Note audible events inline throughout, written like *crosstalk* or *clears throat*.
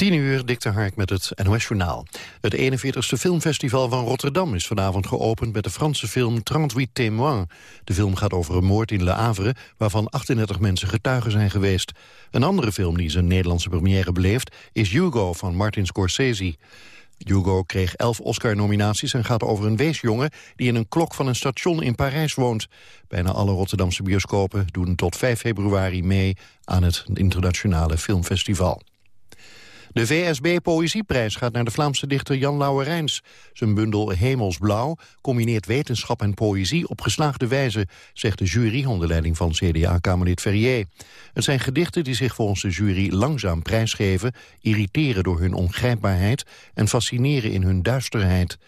10 uur, Dikte Hark met het NOS Journaal. Het 41ste filmfestival van Rotterdam is vanavond geopend... met de Franse film 38 témoins. De film gaat over een moord in Le Havre... waarvan 38 mensen getuigen zijn geweest. Een andere film die zijn Nederlandse première beleeft... is Hugo van Martin Scorsese. Hugo kreeg elf Oscar-nominaties en gaat over een weesjongen... die in een klok van een station in Parijs woont. Bijna alle Rotterdamse bioscopen doen tot 5 februari mee... aan het internationale filmfestival. De VSB Poëzieprijs gaat naar de Vlaamse dichter Jan Lauwerijns. Zijn bundel Hemelsblauw combineert wetenschap en poëzie op geslaagde wijze, zegt de jury onder leiding van CDA-kamerlid Ferrier. Het zijn gedichten die zich volgens de jury langzaam prijsgeven, irriteren door hun ongrijpbaarheid en fascineren in hun duisterheid.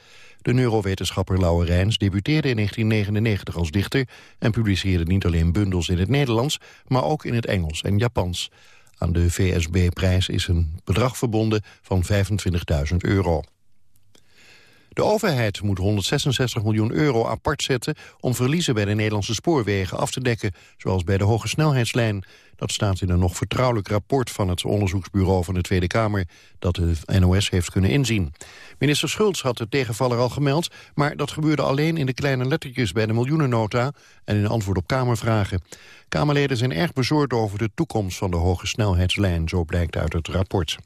De neurowetenschapper Lauwerijns debuteerde in 1999 als dichter... en publiceerde niet alleen bundels in het Nederlands, maar ook in het Engels en Japans. Aan de VSB-prijs is een bedrag verbonden van 25.000 euro. De overheid moet 166 miljoen euro apart zetten om verliezen bij de Nederlandse spoorwegen af te dekken, zoals bij de hoge snelheidslijn. Dat staat in een nog vertrouwelijk rapport van het onderzoeksbureau van de Tweede Kamer dat de NOS heeft kunnen inzien. Minister Schultz had de tegenvaller al gemeld, maar dat gebeurde alleen in de kleine lettertjes bij de miljoenennota en in antwoord op Kamervragen. Kamerleden zijn erg bezorgd over de toekomst van de hoge snelheidslijn, zo blijkt uit het rapport.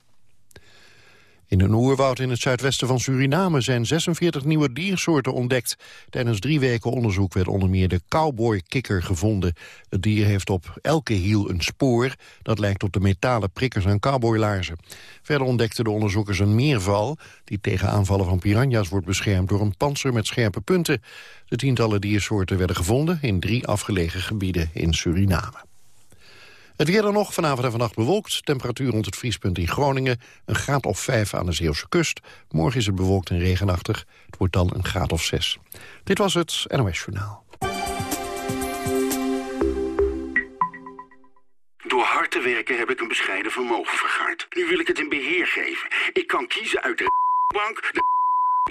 In een oerwoud in het zuidwesten van Suriname zijn 46 nieuwe diersoorten ontdekt. Tijdens drie weken onderzoek werd onder meer de cowboykikker gevonden. Het dier heeft op elke hiel een spoor dat lijkt op de metalen prikkers aan cowboylaarzen. Verder ontdekten de onderzoekers een meerval die tegen aanvallen van piranha's wordt beschermd door een panzer met scherpe punten. De tientallen diersoorten werden gevonden in drie afgelegen gebieden in Suriname. Het weer dan nog, vanavond en vannacht bewolkt. Temperatuur rond het vriespunt in Groningen. Een graad of 5 aan de Zeeuwse kust. Morgen is het bewolkt en regenachtig. Het wordt dan een graad of 6. Dit was het NOS Journaal. Door hard te werken heb ik een bescheiden vermogen vergaard. Nu wil ik het in beheer geven. Ik kan kiezen uit de bank, de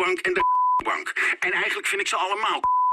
bank en de bank. En eigenlijk vind ik ze allemaal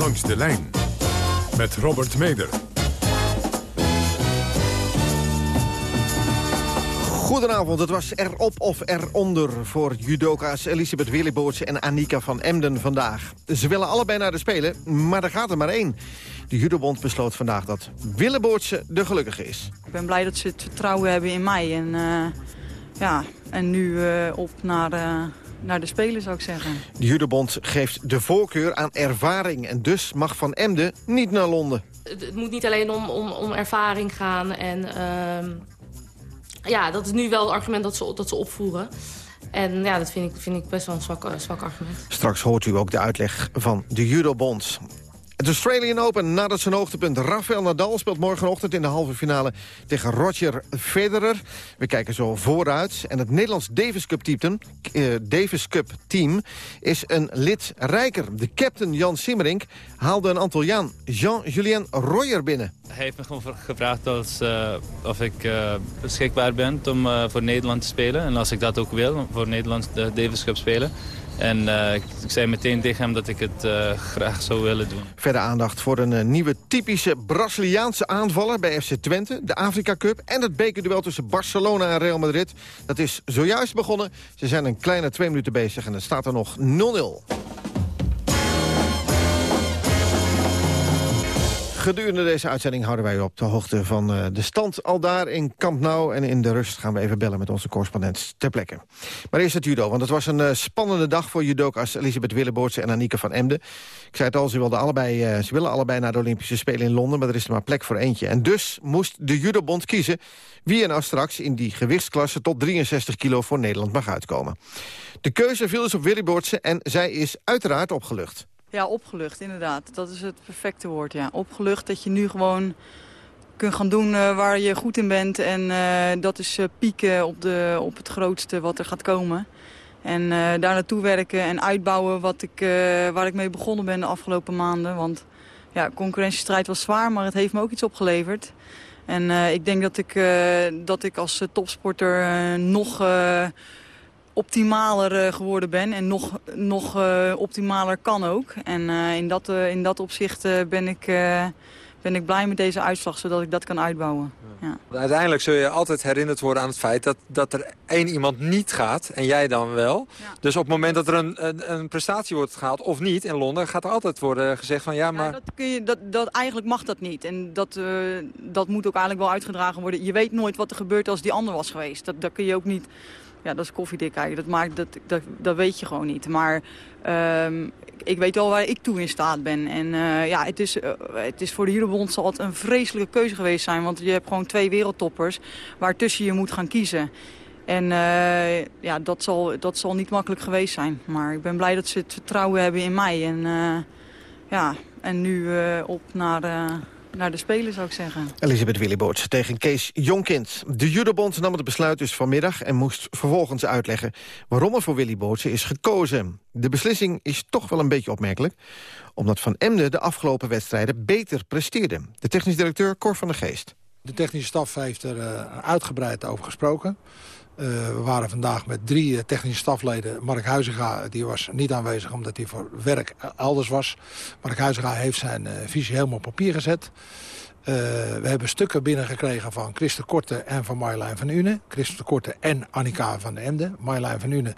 Langs de lijn met Robert Meder. Goedenavond, het was erop of eronder voor judoka's Elisabeth Willeboorts en Annika van Emden vandaag. Ze willen allebei naar de Spelen, maar er gaat er maar één. De judobond besloot vandaag dat Willeboortse de gelukkige is. Ik ben blij dat ze het vertrouwen hebben in mij. En, uh, ja, en nu uh, op naar, uh, naar de Spelen, zou ik zeggen. De judobond geeft de voorkeur aan ervaring... en dus mag Van Emden niet naar Londen. Het, het moet niet alleen om, om, om ervaring gaan. En uh, ja, dat is nu wel het argument dat ze, dat ze opvoeren. En ja, dat vind ik, vind ik best wel een zwak, zwak argument. Straks hoort u ook de uitleg van de judobond. Het Australian Open nadat zijn hoogtepunt. Rafael Nadal speelt morgenochtend in de halve finale tegen Roger Federer. We kijken zo vooruit. En het Nederlands Davis Cup, team, uh, Davis Cup team is een lid rijker. De captain Jan Simmerink haalde een Antilliaan, Jean-Julien Royer, binnen. Hij heeft me gewoon gevraagd als, uh, of ik uh, beschikbaar ben om voor Nederland te spelen. En als ik dat ook wil, voor Nederland de Davis Cup spelen. En uh, ik, zei meteen tegen hem dat ik het uh, graag zou willen doen. Verder aandacht voor een uh, nieuwe typische Braziliaanse aanvaller bij FC Twente. De Afrika Cup en het bekerduel tussen Barcelona en Real Madrid. Dat is zojuist begonnen. Ze zijn een kleine twee minuten bezig en er staat er nog 0-0. Gedurende deze uitzending houden wij u op de hoogte van uh, de stand al daar in Kamp Nou. En in de rust gaan we even bellen met onze correspondent ter plekke. Maar eerst het judo, want het was een uh, spannende dag voor judoka's Elisabeth Willeboortse en Annika van Emden. Ik zei het al, ze, wilden allebei, uh, ze willen allebei naar de Olympische Spelen in Londen, maar er is er maar plek voor eentje. En dus moest de judobond kiezen wie er nou straks in die gewichtsklasse tot 63 kilo voor Nederland mag uitkomen. De keuze viel dus op Willeboortse en zij is uiteraard opgelucht. Ja, opgelucht, inderdaad. Dat is het perfecte woord, ja. Opgelucht dat je nu gewoon kunt gaan doen waar je goed in bent. En dat is pieken op, de, op het grootste wat er gaat komen. En daar naartoe werken en uitbouwen wat ik, waar ik mee begonnen ben de afgelopen maanden. Want ja, concurrentiestrijd was zwaar, maar het heeft me ook iets opgeleverd. En ik denk dat ik, dat ik als topsporter nog optimaler uh, geworden ben en nog, nog uh, optimaler kan ook. En uh, in, dat, in dat opzicht ben, ik, ben ik blij met deze uitslag, zodat ik dat kan uitbouwen. Ja. Uiteindelijk zul je altijd herinnerd worden aan het feit dat, dat er één iemand niet gaat en jij dan wel. Ja. Dus op het moment dat er een, een, een, prestatie wordt gehaald of niet in Londen... gaat er altijd worden gezegd van ja, maar... Dat kun je, dat, dat, eigenlijk mag dat niet. En dat, dat moet ook eigenlijk wel uitgedragen worden. Je weet nooit wat er gebeurt als die ander was geweest. Dat, dat kun je ook niet ja, dat is koffiedik eigenlijk. Dat, maakt, dat, dat, dat weet je gewoon niet. Maar um, ik weet wel waar ik toe in staat ben. En uh, ja, het is, uh, het is voor de Jurebond zal het een vreselijke keuze geweest zijn. Want je hebt gewoon twee wereldtoppers waar tussen je moet gaan kiezen. En uh, ja, dat zal, dat zal niet makkelijk geweest zijn. Maar ik ben blij dat ze het vertrouwen hebben in mij. En, ja, en nu op naar naar de Spelen, zou ik zeggen. Elisabeth Willeboorts tegen Kees Jonkind. De judobond nam het besluit dus vanmiddag... en moest vervolgens uitleggen waarom er voor Willy Boortse is gekozen. De beslissing is toch wel een beetje opmerkelijk... omdat Van Emden de afgelopen wedstrijden beter presteerde. De technisch directeur Cor van der Geest. De technische staf heeft er uh, uitgebreid over gesproken. Uh, we waren vandaag met drie uh, technische stafleden. Mark Huizinga die was niet aanwezig omdat hij voor werk elders was. Mark Huizinga heeft zijn uh, visie helemaal op papier gezet. we hebben stukken binnengekregen van Christen Korte en van Marjolein van Une. Christen Korte en Annika van den Ende. Marjolein van Une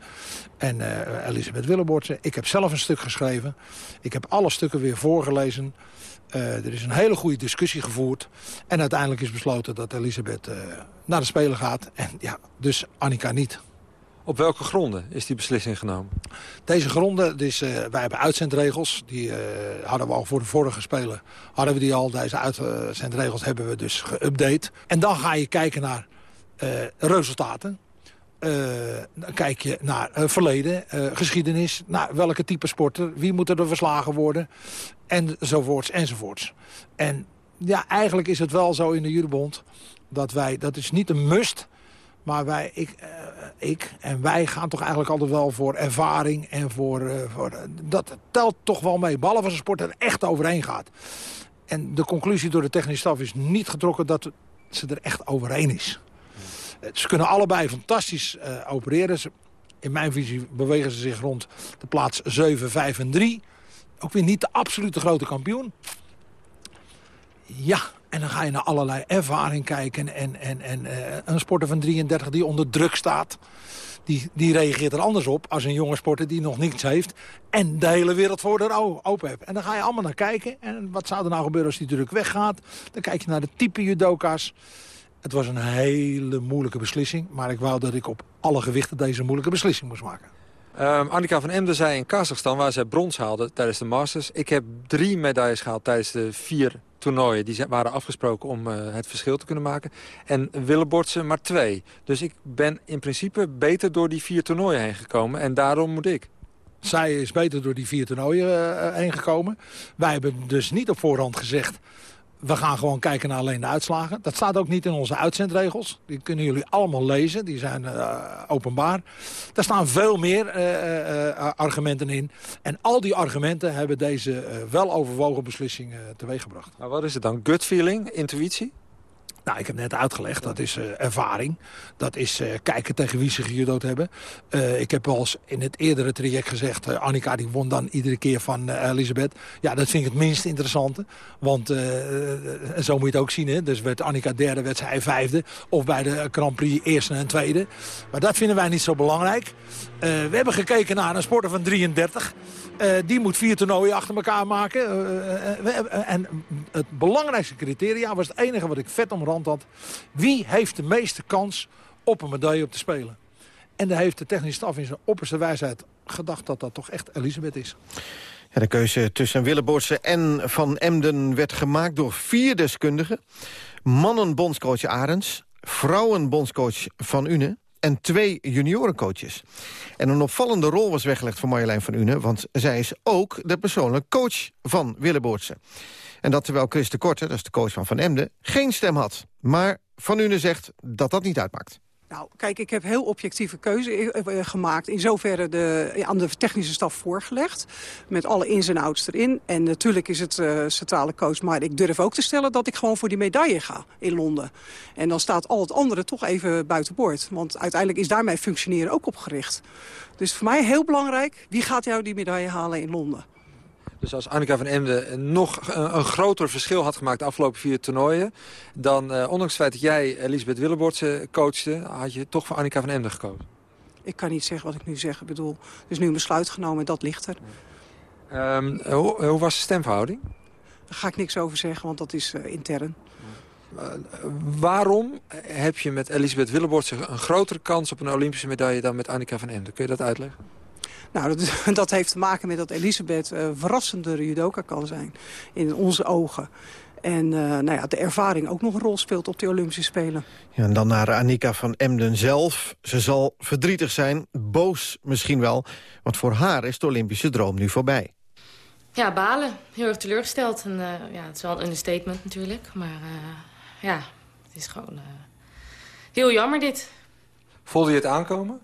en Elisabeth Willeboortse. Ik heb zelf een stuk geschreven. Ik heb alle stukken weer voorgelezen. Uh, er is een hele goede discussie gevoerd. En uiteindelijk is besloten dat Elisabeth uh, naar de Spelen gaat. En ja, dus Annika niet. Op welke gronden is die beslissing genomen? Deze gronden, dus, uh, wij hebben uitzendregels. Die hadden we al voor de vorige Spelen. Hadden we die al. Deze uitzendregels hebben we dus geüpdate. En dan ga je kijken naar resultaten. Dan kijk je naar verleden, geschiedenis. Naar welke type sporter, wie moet er verslagen worden enzovoorts, enzovoorts. En ja, eigenlijk is het wel zo in de Judebond dat wij, dat is niet een must... Maar wij, ik, ik en wij gaan toch eigenlijk altijd wel voor ervaring en voor... Voor dat telt toch wel mee, behalve als een sport er echt overheen gaat. En de conclusie door de technische staf is niet getrokken dat ze er echt overheen is. Ze kunnen allebei fantastisch uh, opereren. In mijn visie bewegen ze zich rond de plaats 7, 5 en 3 ook weer niet de absolute grote kampioen. Ja, en dan ga je naar allerlei ervaring kijken. En, en, en uh, een sporter van 33 die onder druk staat... Die, die reageert er anders op als een jonge sporter die nog niets heeft... en de hele wereld voor de open heeft. En dan ga je allemaal naar kijken. En wat zou er nou gebeuren als die druk weggaat? Dan kijk je naar de type judoka's. Het was een hele moeilijke beslissing. Maar ik wou dat ik op alle gewichten deze moeilijke beslissing moest maken. Um, Annika van Emden zei in Kazachstan, waar zij brons haalde tijdens de Masters... ik heb drie medailles gehaald tijdens de vier toernooien. Die waren afgesproken om uh, het verschil te kunnen maken. En Willebortse maar twee. Dus ik ben in principe beter door die vier toernooien heen gekomen. En daarom moet ik. Zij is beter door die vier toernooien uh, heen gekomen. Wij hebben dus niet op voorhand gezegd we gaan gewoon kijken naar alleen de uitslagen. Dat staat ook niet in onze uitzendregels. Die kunnen jullie allemaal lezen. Die zijn uh, openbaar. Daar staan veel meer uh, uh, argumenten in. En al die argumenten hebben deze wel overwogen beslissing teweeggebracht. Maar wat is het dan? Gut feeling? Intuïtie? Nou, ik heb net uitgelegd, dat is uh, ervaring. Dat is uh, kijken tegen wie ze gejudood hebben. Uh, ik heb wel eens in het eerdere traject gezegd... Annika die won dan iedere keer van Elisabeth. Ja, dat vind ik het minst interessante. Want zo moet je het ook zien. Hè? Dus werd Annika derde, werd zij vijfde. Of bij de Grand Prix eerste en tweede. Maar dat vinden wij niet zo belangrijk. We hebben gekeken naar een sporter van 33... Uh, die moet vier toernooien achter elkaar maken. Uh, en het belangrijkste criteria was het enige wat ik vet omrand had. Wie heeft de meeste kans op een medaille op te spelen? En daar heeft de technische staf in zijn opperste wijsheid gedacht dat dat toch echt Elisabeth is. Ja, de keuze tussen Willeboortse en Van Emden werd gemaakt door vier deskundigen. Mannenbondscoach Arends, vrouwenbondscoach Van Une en twee juniorencoaches. En een opvallende rol was weggelegd voor Marjolein van Une... want zij is ook de persoonlijke coach van Willeboortse. En dat terwijl Chris de Korte, dat is de coach van Van Emden... geen stem had. Maar Van Une zegt dat dat niet uitmaakt. Nou, kijk, ik heb heel objectieve keuze eh, eh, gemaakt. In zoverre de, aan de technische staf voorgelegd. Met alle ins en outs erin. En natuurlijk is het uh, centrale coach. Maar ik durf ook te stellen dat ik gewoon voor die medaille ga in Londen. En dan staat al het andere toch even buiten boord. Want uiteindelijk is daar mijn functioneren ook op gericht. Dus voor mij heel belangrijk. Wie gaat jou die medaille halen in Londen? Dus als Annika van Emden nog een, groter verschil had gemaakt de afgelopen vier toernooien... dan, uh, ondanks het feit dat jij Elisabeth Willebordse coachte... had je toch voor Annika van Emden gekozen? Ik kan niet zeggen wat ik nu zeg. Ik bedoel, er is nu een besluit genomen en dat ligt er. Um, hoe, hoe, was de stemverhouding? Daar ga ik niks over zeggen, want dat is uh, intern. Uh, waarom heb je met Elisabeth Willebordse een grotere kans op een Olympische medaille... dan met Annika van Emden? Kun je dat uitleggen? Nou, dat, *laughs* dat, heeft te maken met dat Elisabeth uh, verrassende judoka kan zijn. In onze ogen. En uh, nou ja, de ervaring ook nog een rol speelt op de Olympische Spelen. Ja, en dan naar Annika van Emden zelf. Ze zal verdrietig zijn, boos misschien wel. Want voor haar is de Olympische droom nu voorbij. Ja, balen. Heel erg teleurgesteld. En, uh, ja, het is wel een understatement natuurlijk. Maar ja, het is gewoon heel jammer dit. Voelde je het aankomen?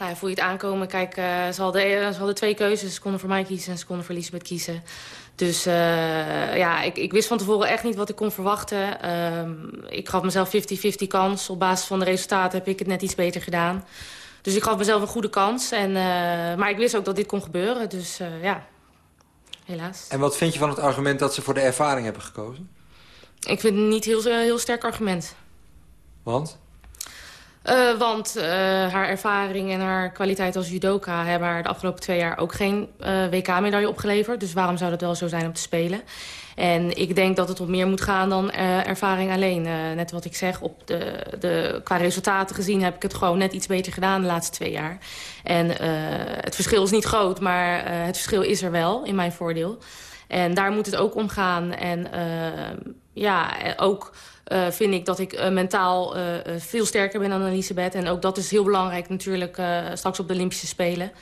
Nou, voel je het aankomen. Kijk, uh, ze, hadden, ze hadden twee keuzes. Ze konden voor mij kiezen en ze konden voor Elisabeth kiezen. Dus uh, ja, ik, ik, wist van tevoren echt niet wat ik kon verwachten. Uh, ik gaf mezelf 50-50 kans. Op basis van de resultaten heb ik het net iets beter gedaan. Dus ik gaf mezelf een goede kans. En, maar ik wist ook dat dit kon gebeuren. Dus ja, helaas. En wat vind je van het argument dat ze voor de ervaring hebben gekozen? Ik vind het niet een heel, heel sterk argument. Want? Uh, want uh, haar ervaring en haar kwaliteit als judoka... hebben haar de afgelopen twee jaar ook geen uh, WK-medaille opgeleverd. Dus waarom zou dat wel zo zijn om te spelen? En ik denk dat het om meer moet gaan dan ervaring alleen. net wat ik zeg, op de, de, qua resultaten gezien heb ik het gewoon net iets beter gedaan de laatste twee jaar. En het verschil is niet groot, maar het verschil is er wel in mijn voordeel. En daar moet het ook om gaan. En ja, ook vind ik dat ik uh, mentaal uh, veel sterker ben dan Elisabeth. En ook dat is heel belangrijk natuurlijk straks op de Olympische Spelen.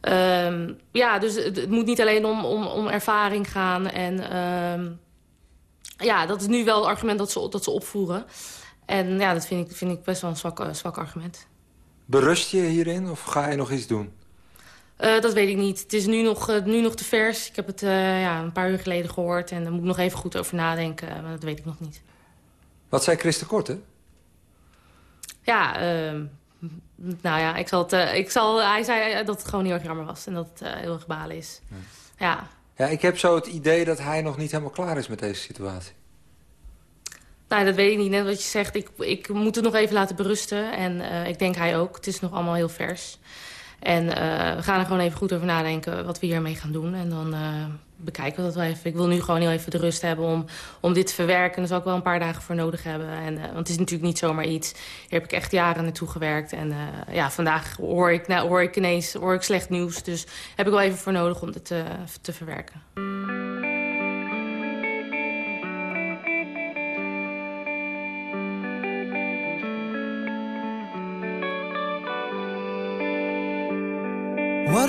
Ehm, ja, dus het, het, moet niet alleen om, om, om ervaring gaan. En ehm, ja, dat is nu wel het argument dat ze, dat ze opvoeren. En ja, dat vind ik, vind ik best wel een zwak, zwak argument. Berust je hierin of ga je nog iets doen? dat weet ik niet. Het is nu nog, nu nog te vers. Ik heb het ja, een paar uur geleden gehoord. En daar moet ik nog even goed over nadenken. maar dat weet ik nog niet. Wat zei Chris de Korte? Ja, uh, nou ja, ik zal het, uh, ik zal, hij zei dat het gewoon heel erg jammer was. En dat het uh, heel erg balen is. Ja. ja. Ja, ik heb zo het idee dat hij nog niet helemaal klaar is met deze situatie. Nou, dat weet ik niet. Net wat je zegt, ik, ik moet het nog even laten berusten. En ik denk hij ook. Het is nog allemaal heel vers. En uh, we gaan er gewoon even goed over nadenken wat we hiermee gaan doen. En dan uh, bekijken we dat wel even. Ik wil nu gewoon heel even de rust hebben om, om dit te verwerken. Daar zal ik wel een paar dagen voor nodig hebben. En, uh, want het is natuurlijk niet zomaar iets. Hier heb ik echt jaren naartoe gewerkt. En ja, vandaag hoor ik, nou, hoor ik ineens hoor ik slecht nieuws. Dus heb ik wel even voor nodig om dit te, te verwerken.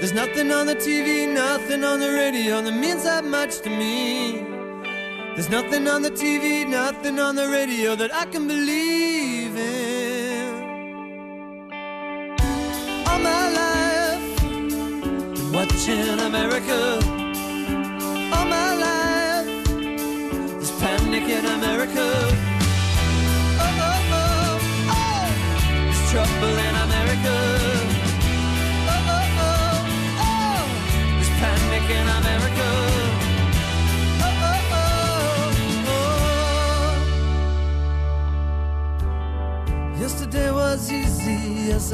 There's nothing on the TV, nothing on the radio that means that much to me. There's nothing on the TV, nothing on the radio that I can believe in. All my life, been watching America. All my life, there's panic in America. Oh, oh, oh, oh, there's trouble in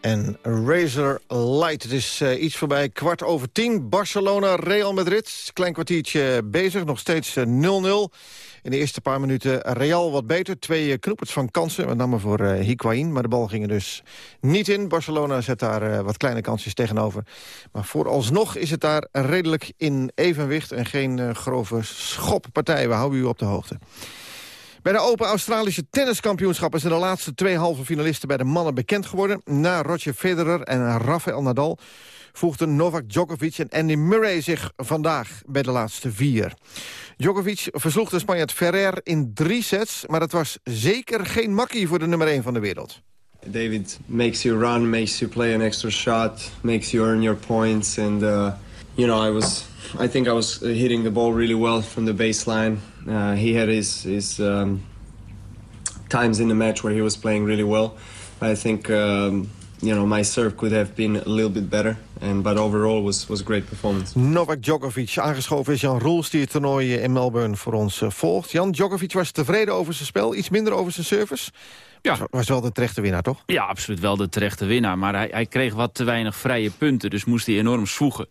En Razor Light. Het is eh, iets voorbij kwart over tien. Barcelona, Real Madrid. Klein kwartiertje bezig, nog steeds eh, 0-0. In de eerste paar minuten Real wat beter. Twee uh, knoepers van kansen, met name voor uh, Higuain. Maar de bal ging er dus niet in. Barcelona zet daar wat kleine kansjes tegenover. Maar vooralsnog is het daar redelijk in evenwicht... en geen grove schoppartij. We houden u op de hoogte. Bij de Open Australische Tenniskampioenschappen... zijn de laatste twee halve finalisten bij de mannen bekend geworden. Na Roger Federer en Rafael Nadal voegden Novak Djokovic en Andy Murray zich vandaag bij de laatste vier. Djokovic versloeg de Spanjaard Ferrer in drie sets... maar het was zeker geen makkie voor de nummer 1 van de wereld. David makes you run, makes you play an extra shot, makes you earn your points, and uh, you know I was, I think I was hitting the ball really well from the baseline. Uh, had his um, times in the match where he was playing really well. I think um, you know my serve could have been a little bit better, and but overall was was a great performance. Novak Djokovic, aangeschoven is Jan Roels die het toernooi in Melbourne voor ons uh, volgt. Jan Djokovic was tevreden over zijn spel, iets minder over zijn service. Ja. Was, wel de terechte winnaar, toch? Ja, absoluut wel de terechte winnaar. Maar hij, hij kreeg wat te weinig vrije punten, dus moest hij enorm zwoegen.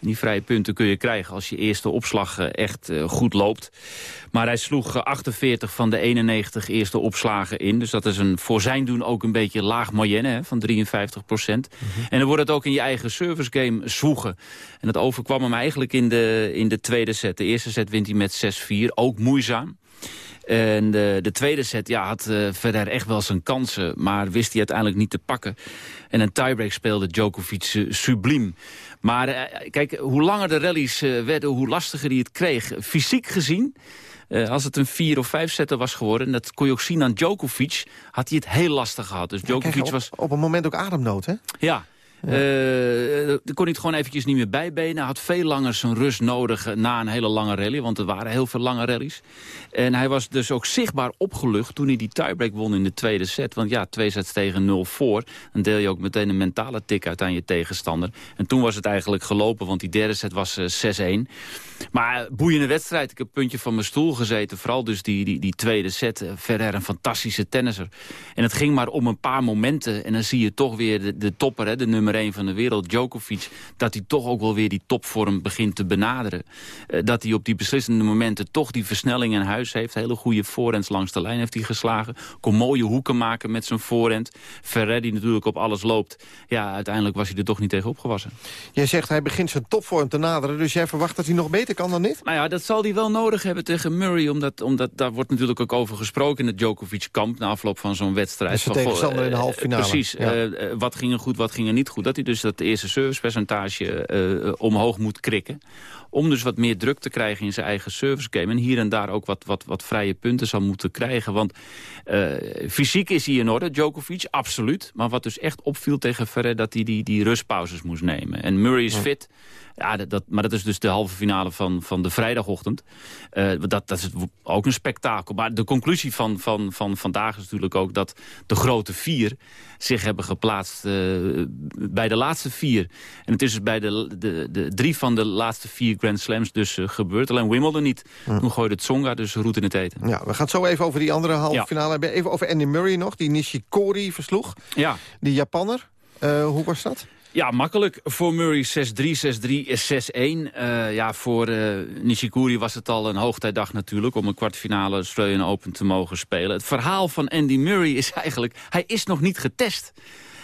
En die vrije punten kun je krijgen als je eerste opslag echt uh, goed loopt. Maar hij sloeg 48 van de 91 eerste opslagen in. Dus dat is een, voor zijn doen ook een beetje laag moyenne hè, van 53 procent. Mm -hmm. En dan wordt het ook in je eigen service game zwoegen. En dat overkwam hem eigenlijk in de, in de tweede set. De eerste set wint hij met 6-4, ook moeizaam. En de, de, tweede set ja, had uh, verder echt wel zijn kansen, maar wist hij uiteindelijk niet te pakken. En een tiebreak speelde Djokovic uh, subliem. Maar uh, kijk, hoe langer de rallies werden, hoe lastiger hij het kreeg. Fysiek gezien, als het een vier of vijf setter was geworden... dat kon je ook zien aan Djokovic, had hij het heel lastig gehad. Dus Djokovic op, was... Op een moment ook ademnood, hè? Ja, ja. Uh, kon hij het gewoon eventjes niet meer bijbenen. Hij had veel langer zijn rust nodig na een hele lange rally. Want er waren heel veel lange rallies. En hij was dus ook zichtbaar opgelucht toen hij die tiebreak won in de tweede set. Want ja, twee sets tegen nul voor. Dan deel je ook meteen een mentale tik uit aan je tegenstander. En toen was het eigenlijk gelopen, want die derde set was uh, 6-1. Maar boeiende wedstrijd. Ik heb een puntje van mijn stoel gezeten. Vooral dus die, die, die tweede set. Verder een fantastische tennisser. En het ging maar om een paar momenten. En dan zie je toch weer de, de topper, hè, de nummer 1 van de wereld, Djokovic... dat hij toch ook wel weer die topvorm begint te benaderen. Uh, dat hij op die beslissende momenten toch die versnelling in huis heeft. Hele goede voorhands langs de lijn heeft hij geslagen. Kon mooie hoeken maken met zijn voorhand. Ferrer die natuurlijk op alles loopt. Ja, uiteindelijk was hij er toch niet tegen opgewassen. Jij zegt hij begint zijn topvorm te naderen. Dus jij verwacht dat hij nog beter kan dan dit? Nou ja, dat zal hij wel nodig hebben tegen Murray. Omdat, omdat daar wordt natuurlijk ook over gesproken in het Djokovic-kamp... na afloop van zo'n wedstrijd. Dus de tegenstander in de halve finale. Precies. Ja. Uh, wat ging er goed, wat ging er niet goed. Dat hij dus dat eerste servicepercentage uh, omhoog moet krikken. Om dus wat meer druk te krijgen in zijn eigen service game. En hier en daar ook wat, wat, wat vrije punten zal moeten krijgen. Want uh, fysiek is hij in orde, Djokovic, absoluut. Maar wat dus echt opviel tegen Ferrer... dat hij die, die rustpauzes moest nemen. En Murray is fit... Ja, dat, maar dat is dus de halve finale van, van de vrijdagochtend. Uh, dat, dat is ook een spektakel. Maar de conclusie van, van, van vandaag is natuurlijk ook dat de grote vier zich hebben geplaatst uh, bij de laatste vier. En het is dus bij de, de, de drie van de laatste vier Grand Slams dus uh, gebeurd. Alleen Wimbledon niet. Hm. Toen gooide Tsonga dus roet in het eten. Ja, we gaan het zo even over die andere halve finale hebben. Even over Andy Murray nog, die Nishikori versloeg. Ja. Die Japanner. hoe was dat? Ja, makkelijk. Voor Murray 6-3, 6-3, 6-1. Uh, ja, voor uh, Nishikori was het al een hoogtijdag natuurlijk... om een kwartfinale Australian Open te mogen spelen. Het verhaal van Andy Murray is eigenlijk... hij is nog niet getest.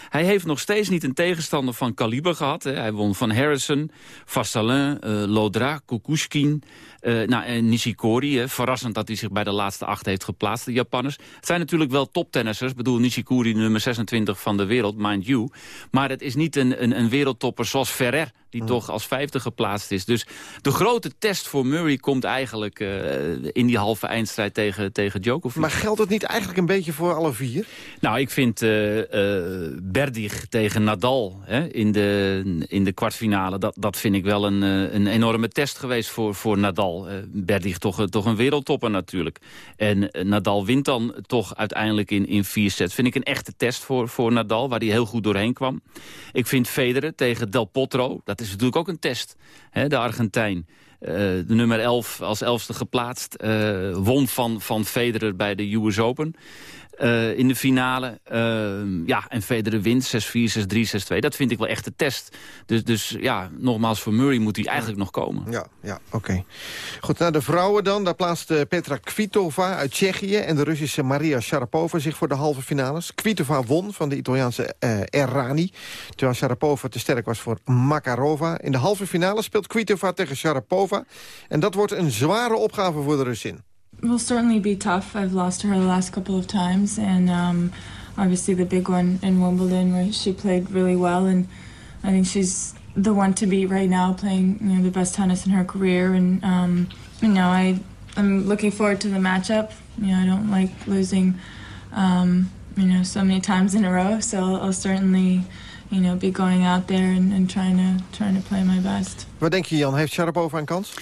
Hij heeft nog steeds niet een tegenstander van kaliber gehad. Hè. Hij won van Harrison, Vassalin, uh, Lodra, Kukushkin... Uh, nou, en Nishikori, hè, verrassend dat hij zich bij de laatste acht heeft geplaatst, de Japanners. Het zijn natuurlijk wel toptennissers. Ik bedoel, Nishikori nummer 26 van de wereld, mind you. Maar het is niet een, een, een wereldtopper zoals Ferrer die mm. toch als vijfde geplaatst is. Dus de grote test voor Murray komt eigenlijk uh, in die halve eindstrijd tegen, tegen Djokovic. Maar geldt het niet eigenlijk een beetje voor alle vier? Nou, ik vind uh, uh, Berdig tegen Nadal hè, in, de, in de kwartfinale... dat, dat vind ik wel een, een enorme test geweest voor, voor Nadal. Berdig toch, toch een wereldtopper natuurlijk. En Nadal wint dan toch uiteindelijk in, in vier sets. Vind ik een echte test voor, voor Nadal, waar hij heel goed doorheen kwam. Ik vind Federer tegen Del Potro, dat is natuurlijk ook een test. Hè, de Argentijn. Uh, de nummer 11 als elfste geplaatst. Uh, won van, van Federer bij de US Open. Uh, in de finale. Uh, ja, en Federer wint 6-4, 6-3, 6-2. Dat vind ik wel echt de test. Dus, dus ja, nogmaals, voor Murray moet hij eigenlijk nog komen. Ja, ja oké. Goed, naar de vrouwen dan. Daar plaatste Petra Kvitova uit Tsjechië... en de Russische Maria Sharapova zich voor de halve finales. Kvitova won van de Italiaanse uh, Errani... terwijl Sharapova te sterk was voor Makarova. In de halve finale speelt Kvitova tegen Sharapova. En dat wordt een zware opgave voor de Russin. Will certainly be tough. I've lost to her the last couple of times, and um, obviously the big one in Wimbledon where she played really well, and I think she's the one to beat right now, playing you know the best tennis in her career, and um, you know I I'm looking forward to the matchup. You know I don't like losing, um, you know so many times in a row, so I'll, certainly. You know, be going out there and, and trying to trying to play my best. Wat denk je, Jan? Heeft Sharapova een kans?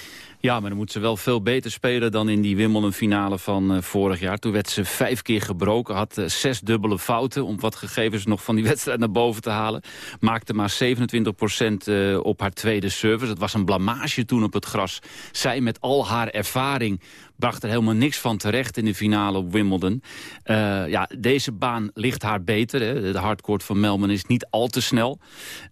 Ja, maar dan moet ze wel veel beter spelen dan in die Wimbledon-finale van uh, vorig jaar. Toen werd ze vijf keer gebroken, had uh, zes dubbele fouten... om wat gegevens nog van die *laughs* wedstrijd naar boven te halen. Maakte maar 27 procent uh, op haar tweede service. Het was een blamage toen op het gras. Zij met al haar ervaring bracht er helemaal niks van terecht in de finale op Wimbledon. Uh, ja, deze baan ligt haar beter. Hè. De hardcourt van Melbourne is niet al te snel.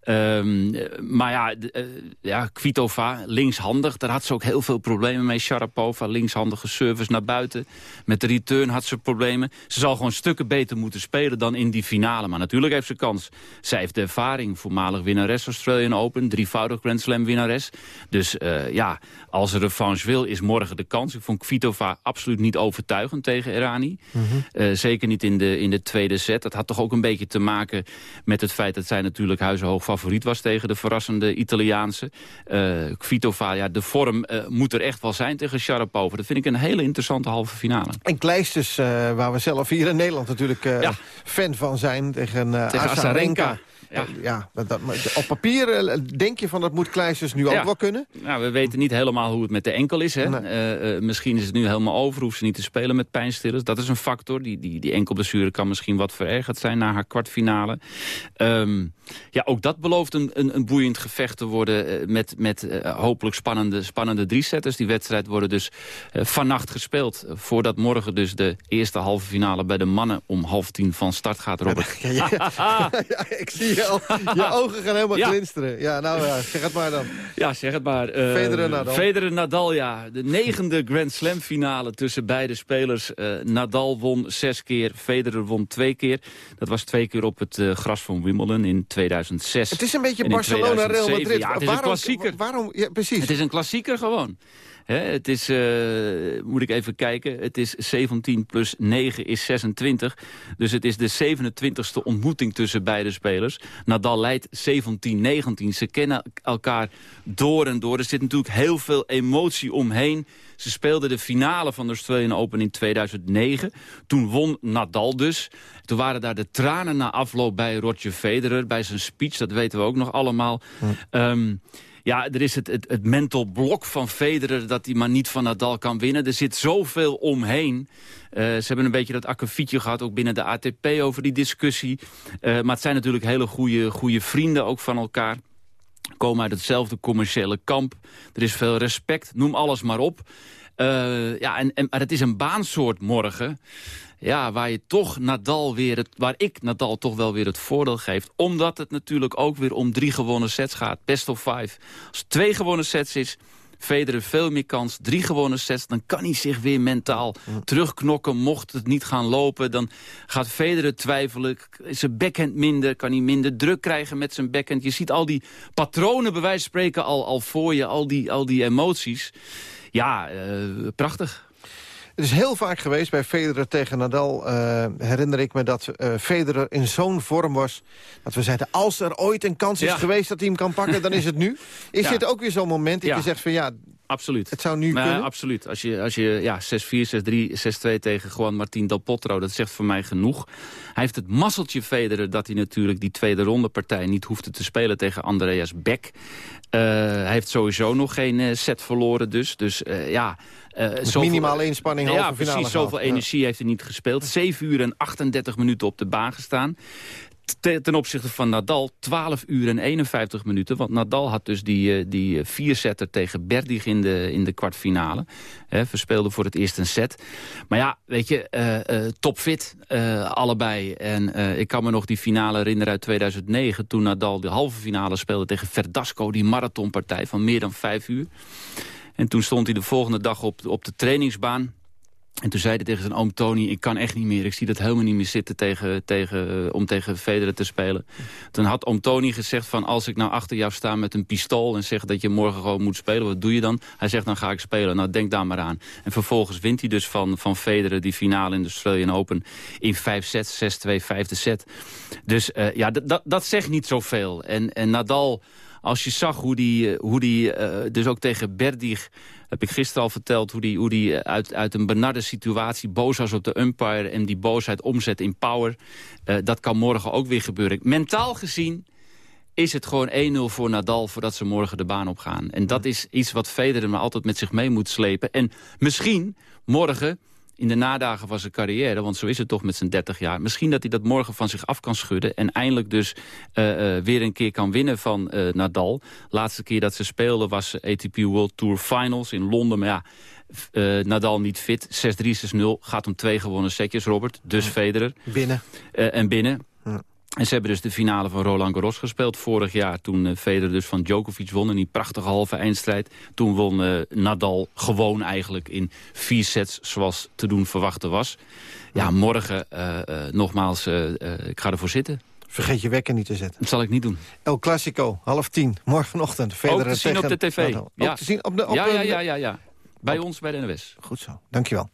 Um, maar ja, uh, ja, Kvitova, linkshandig. Daar had ze ook heel veel problemen mee. Sharapova, linkshandige service naar buiten. Met de return had ze problemen. Ze zal gewoon stukken beter moeten spelen dan in die finale. Maar natuurlijk heeft ze kans. Zij heeft de ervaring. Voormalig winnares Australian Open. Drievoudig Grand Slam winnares. Dus uh, ja, als ze revanche wil, is morgen de kans. Ik vond Kvitova absoluut niet overtuigend tegen Irani. Mm -hmm. uh, zeker niet in de, in de tweede set. Dat had toch ook een beetje te maken met het feit dat zij natuurlijk huizenhoog favoriet was tegen de verrassende Italiaanse. Uh, Kvitova, ja, de vorm uh, moet er echt wel zijn tegen Sharapova. Dat vind ik een hele interessante halve finale. En Kleisters, waar we zelf hier in Nederland natuurlijk ja. fan van zijn, tegen, tegen Azarenka. Azarenka. Ja, ja dat, op papier eh, denk je van dat moet Kleisters nu ja. ook wel kunnen? Nou, we weten niet helemaal hoe het met de enkel is. Hè? Nee. Uh, misschien is het nu helemaal over, hoeft ze niet te spelen met pijnstillers. Dat is een factor. Die, die, die enkelblessure kan misschien wat verergerd zijn na haar kwartfinale. Um, ja, ook dat belooft een, een, een boeiend gevecht te worden met, met hopelijk spannende, spannende drie-setters. Die wedstrijd worden dus vannacht gespeeld. voordat morgen dus de eerste halve finale bij de mannen om half tien van start gaat, Robert. *laughs* Ja, ja, *laughs* ja, ik zie je al. Je ogen gaan helemaal glinsteren. Ja, nou ja, zeg het maar dan. Ja, zeg het maar. Uh, Federer Nadal. Federer Nadal, ja. De negende Grand Slam finale tussen beide spelers. Uh, Nadal won zes keer, Federer won twee keer. Dat was twee keer op het uh, gras van Wimbledon in 2006. Het is een beetje Barcelona-Real Madrid. Ja, het is waarom, een klassieker. Waarom, ja, precies. Het is een klassieker gewoon. Hè, het is, uh, moet ik even kijken, het is 17 plus 9 is 26. Dus het is de 27ste ontmoeting tussen beide spelers. Nadal leidt 17-19. Ze kennen elkaar door en door. Er zit natuurlijk heel veel emotie omheen. Ze speelden de finale van de Australian Open in 2009. Toen won Nadal dus. Toen waren daar de tranen na afloop bij Roger Federer, bij zijn speech. Dat weten we ook nog allemaal. Hm. Ja, er is het, het, mental blok van Federer dat hij maar niet van Nadal kan winnen. Er zit zoveel omheen. Uh, ze hebben een beetje dat akkefietje gehad, ook binnen de ATP over die discussie. Uh, maar het zijn natuurlijk hele goede, goede vrienden ook van elkaar. Komen uit hetzelfde commerciële kamp. Er is veel respect, noem alles maar op. Uh, ja, en, en, maar het is een baansoort morgen ja, waar je toch Nadal weer het, waar ik Nadal toch wel weer het voordeel geeft. Omdat het natuurlijk ook weer om drie gewonnen sets gaat. Best of five. Als het twee gewonnen sets is, Federer veel meer kans. Drie gewonnen sets, dan kan hij zich weer mentaal terugknokken. Mocht het niet gaan lopen, dan gaat Federer twijfelen. Is zijn backhand minder, kan hij minder druk krijgen met zijn backhand. Je ziet al die patronen, bij wijze van spreken, al, al voor je. Al die, al die emoties. Ja, uh, prachtig. Het is heel vaak geweest bij Federer tegen Nadal. Uh, herinner ik me dat uh, Federer in zo'n vorm was... dat we zeiden, als er ooit een kans is ja. geweest dat hij hem kan pakken... dan is het nu. *laughs* Is ja. dit ook weer zo'n moment dat ja. je zegt van ja... Absoluut. Het zou nu maar, kunnen? Absoluut. Als je, als je ja, 6-4, 6-3, 6-2 tegen Juan Martín Del Potro... dat zegt voor mij genoeg. Hij heeft het masseltje Federer dat hij natuurlijk die tweede ronde partij... niet hoefde te spelen tegen Andreas Beck. Uh, hij heeft sowieso nog geen uh, set verloren dus. Dus uh, ja... zoveel, minimale inspanning, halve ja, finale precies, zoveel gehad. energie ja. heeft hij niet gespeeld. 7 uur en 38 minuten op de baan gestaan ten opzichte van Nadal 12 uur en 51 minuten. Want Nadal had dus die, die viersetter tegen Berdig in de, in de kwartfinale. He, verspeelde voor het eerst een set. Maar ja, weet je, uh, topfit allebei. En ik kan me nog die finale herinneren uit 2009... toen Nadal de halve finale speelde tegen Verdasco... die marathonpartij van meer dan vijf uur. En toen stond hij de volgende dag op, op de trainingsbaan... En toen zei hij tegen zijn oom Tony, ik kan echt niet meer. Ik zie dat helemaal niet meer zitten tegen, tegen, uh, om tegen Federer te spelen. Toen had oom Tony gezegd van als ik nou achter jou sta met een pistool... en zeg dat je morgen gewoon moet spelen, wat doe je dan? Hij zegt dan ga ik spelen. Nou, denk daar maar aan. En vervolgens wint hij dus van, van Federer die finale in de Australian Open... in vijf sets, 6-2, vijfde set. Dus uh, ja, dat zegt niet zoveel. En, en Nadal, als je zag hoe die, hoe die dus ook tegen Berdig heb ik gisteren al verteld hoe die, hoe die uit, uit een benarde situatie boos was op de umpire... en die boosheid omzet in power. Uh, dat kan morgen ook weer gebeuren. Mentaal gezien is het gewoon 1-0 voor Nadal voordat ze morgen de baan op gaan. En dat is iets wat Federer maar altijd met zich mee moet slepen. En misschien morgen in de nadagen van zijn carrière, want zo is het toch met zijn 30 jaar... misschien dat hij dat morgen van zich af kan schudden... en eindelijk dus uh, uh, weer een keer kan winnen van uh, Nadal. Laatste keer dat ze speelden was ATP World Tour Finals in Londen. Maar ja, uh, Nadal niet fit. 6-3, 6-0. Gaat om twee gewonnen setjes, Robert. Dus Federer. Binnen. Uh, en binnen. En ze hebben dus de finale van Roland Garros gespeeld vorig jaar. Toen uh, Federer dus van Djokovic won in die prachtige halve eindstrijd. Toen won uh, Nadal gewoon eigenlijk in vier sets zoals te doen verwachten was. Ja, morgen uh, nogmaals, ik ga ervoor zitten. Vergeet je wekker niet te zetten. Dat zal ik niet doen. El Clasico, half tien, morgenochtend. Federer Ook te zien tegen op de tv. Nadal. Ja. Ook te zien op de... Op ja, ja, ja, ja, ja. Bij ons, bij de NOS. Goed zo, dankjewel.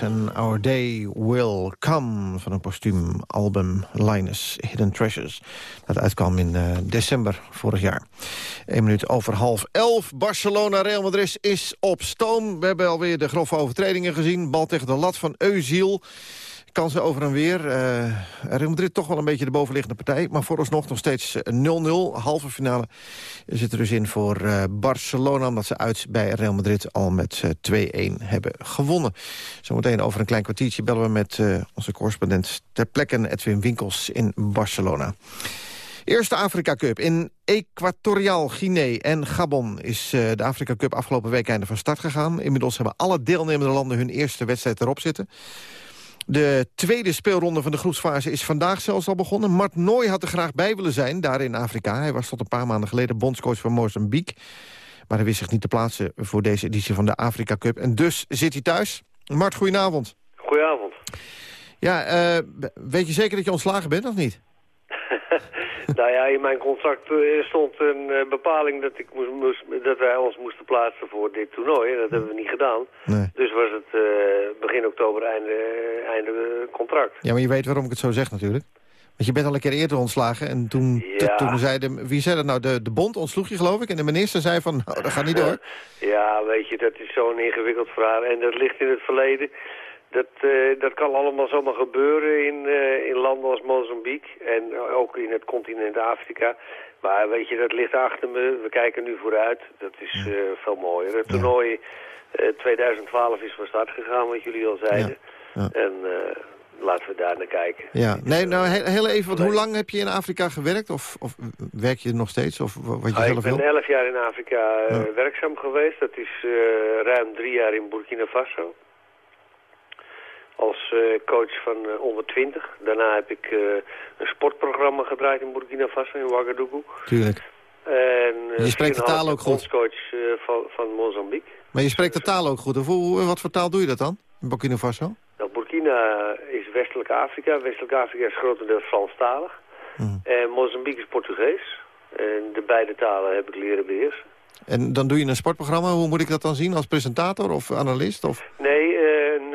Winehouse en Our Day Will Come... van een postuum album Linus Hidden Treasures. Dat uitkwam in eh, december vorig jaar. Eén minuut over half elf. Barcelona Real Madrid is op stoom. We hebben alweer de grove overtredingen gezien. Bal tegen de lat van Eusiel. Kansen over en weer. Eh Real Madrid toch wel een beetje de bovenliggende partij. Maar vooralsnog nog steeds eh, 0-0. Halve finale zit er dus in voor eh, Barcelona... omdat ze uit bij Real Madrid al met eh, 2-1 hebben gewonnen. Zometeen over een klein kwartiertje bellen we met onze correspondent... ter plekke Edwin Winkels in Barcelona. Eerste Afrika Cup in Equatoriaal Guinea en Gabon is de Afrika Cup afgelopen week einde van start gegaan. Inmiddels hebben alle deelnemende landen hun eerste wedstrijd erop zitten. De tweede speelronde van de groepsfase is vandaag zelfs al begonnen. Mart Nooy had er graag bij willen zijn, daar in Afrika. Hij was tot een paar maanden geleden bondscoach van Mozambique. Maar hij wist zich niet te plaatsen voor deze editie van de Afrika Cup. En dus zit hij thuis. Mart, goedenavond. Goedenavond. Ja, eh, weet je zeker dat je ontslagen bent of niet? *laughs* *laughs* nou ja, in mijn contract eh, stond een eh, bepaling dat, ik moest, moest, dat wij ons moesten plaatsen voor dit toernooi. En dat hebben we niet gedaan. Nee. Dus was het eh, begin oktober einde, einde contract. Ja, maar je weet waarom ik het zo zeg natuurlijk. Want je bent al een keer eerder ontslagen en toen, Ja. toen zei de, wie zei dat nou, de, de bond ontsloeg je geloof ik. En de minister zei van, nou, dat gaat niet door. Ja, weet je, dat is zo'n ingewikkeld verhaal. En dat ligt in het verleden. Dat, eh, dat kan allemaal zomaar gebeuren in, eh, in landen als Mozambique. En ook in het continent Afrika. Maar weet je, dat ligt achter me. We kijken nu vooruit. Dat is eh, veel mooier. Het toernooi eh, 2012 is van start gegaan, wat jullie al zeiden. En laten we daar naar kijken. Ja, nee, nou heel, heel even, want hoe lang heb je in Afrika gewerkt? Of, of werk je nog steeds? Of wa- wat je Ah, ik zelf ben wil? elf jaar in Afrika werkzaam geweest. Dat is ruim drie jaar in Burkina Faso. Als eh, coach van eh, onder 20. Daarna heb ik eh, een sportprogramma gedraaid in Burkina Faso, in Ouagadougou. Tuurlijk. En, Je spreekt de 4,5 taal ook goed. eh, van, van Mozambique. Maar je spreekt de taal ook goed. Of hoe, wat voor taal doe je dat dan? In Burkina Faso? Nou, Burkina is Westelijk Afrika. Westelijk Afrika is grotendeels Franstalig. Mhm. En Mozambique is Portugees. En de beide talen heb ik leren beheersen. En dan doe je een sportprogramma. Hoe moet ik dat dan zien? Als presentator of analist? Of... Nee, een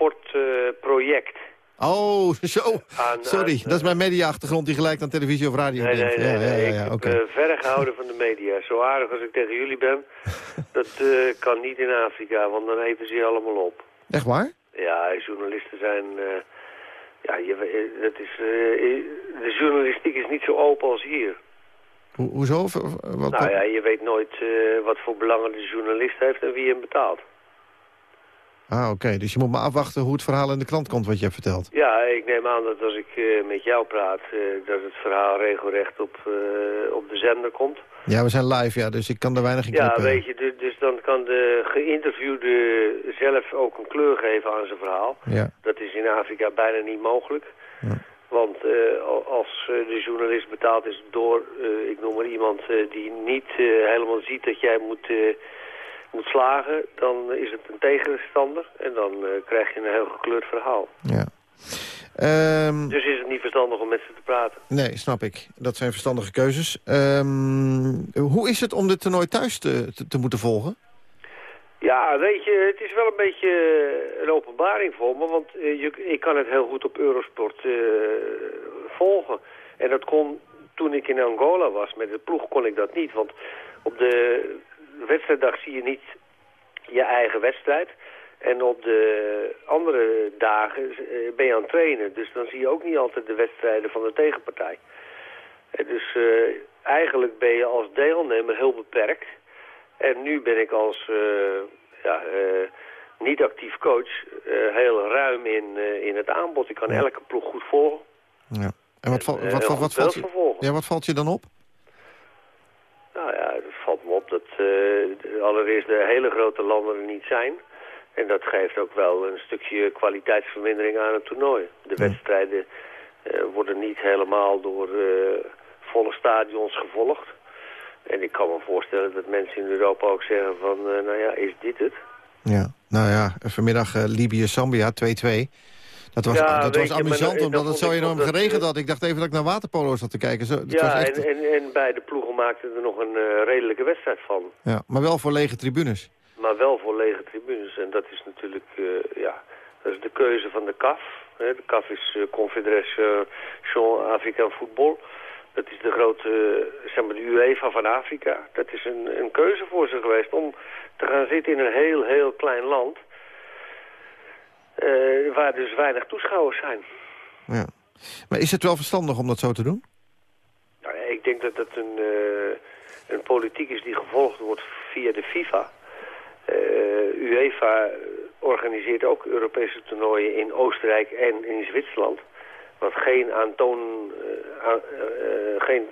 sportproject. Oh, *laughs* zo. Aan- Sorry, aan- dat is mijn media-achtergrond die gelijk aan televisie of radio Nee, denkt. nee, ja, nee. ja, ja, ja, ik heb eh, verre gehouden van de media. Zo aardig als ik tegen jullie ben, *laughs* dat eh, kan niet in Afrika, want dan eten ze je allemaal op. Echt waar? Ja, journalisten zijn... eh, ja, je, dat is, de journalistiek is niet zo open als hier. Ho hoezo? Wat, Nou ja, je weet nooit wat voor belangen de journalist heeft en wie hem betaalt. Ah, oké. Dus je moet maar afwachten hoe het verhaal in de krant komt wat je hebt verteld. Ja, ik neem aan dat als ik eh, met jou praat, eh, dat het verhaal regelrecht op, eh, op de zender komt. Ja, we zijn live, ja, dus ik kan er weinig in Ja, weet je, du- dus dan kan de geïnterviewde zelf ook een kleur geven aan zijn verhaal. Ja. Dat is in Afrika bijna niet mogelijk. Want eh, al- als de journalist betaald is door, ik noem maar iemand die niet helemaal ziet dat jij moet, eh, moet slagen, dan is het een tegenstander en dan eh, krijg je een heel gekleurd verhaal. Ja. Ehm, Dus is het niet verstandig om met ze te praten. nee, snap ik. Dat zijn verstandige keuzes. Ehm, hoe is het om dit toernooi thuis te, te, te moeten volgen? Ja, weet je, het is wel een beetje een openbaring voor me, want eh, je, ik kan het heel goed op Eurosport eh, volgen. En dat kon, toen ik in Angola was met de ploeg, kon ik dat niet. Want op de wedstrijddag zie je niet je eigen wedstrijd. En op de andere dagen eh, ben je aan het trainen. Dus dan zie je ook niet altijd de wedstrijden van de tegenpartij. Eh, Dus eh, eigenlijk ben je als deelnemer heel beperkt. En nu ben ik als ja, eh, niet actief coach heel ruim in, in het aanbod. Ik kan elke ploeg goed volgen. Ja. En wat, En, wat, wat, wat, valt je, ja, wat valt je dan op? Nou ja, het valt allereerst de hele grote landen er niet zijn. En dat geeft ook wel een stukje kwaliteitsvermindering aan het toernooi. De wedstrijden eh, worden niet helemaal door eh, volle stadions gevolgd. En ik kan me voorstellen dat mensen in Europa ook zeggen van, eh, nou ja, is dit het? Ja, nou ja, vanmiddag eh, Libië-Zambia 2-2. Dat was, Ja, dat was je, amusant, omdat het zo enorm dat, geregend eh, had. Ik dacht even dat ik naar waterpolo zat te kijken. Zo, ja, was echt, en, en, en beide ploegen maakten er nog een eh, redelijke wedstrijd van. ja, maar wel voor lege tribunes. Maar wel voor lege tribunes. En dat is natuurlijk, eh, ja, Dat is de keuze van de CAF. hè. De CAF is uh, Confédération Africain Football. Dat is de grote, eh, zeg maar, de UEFA van Afrika. Dat is een, een keuze voor ze geweest om te gaan zitten in een heel, heel klein land. Eh, waar dus weinig toeschouwers zijn. Ja. Maar is het wel verstandig om dat zo te doen? Nou, ik denk dat dat een, eh, een politiek is die gevolgd wordt via de FIFA. Eh, UEFA organiseert ook Europese toernooien in Oostenrijk en in Zwitserland. Wat geen, aantoon, aan- eh, eh, geen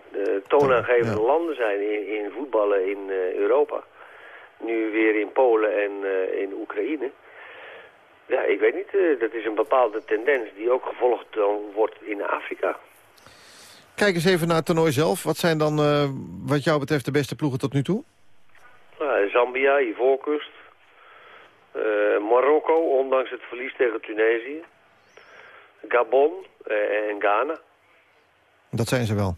toonaangevende landen zijn in, in voetballen in Europa. Nu weer in Polen en in Oekraïne. Ja, ik weet niet. eh, dat is een bepaalde tendens die ook gevolgd dan wordt in Afrika. Kijk eens even naar het toernooi zelf. Wat zijn dan eh, wat jou betreft de beste ploegen tot nu toe? Nou, Zambia, Ivoorkust. eh, Marokko, ondanks het verlies tegen Tunesië. Gabon eh, en Ghana. Dat zijn ze wel.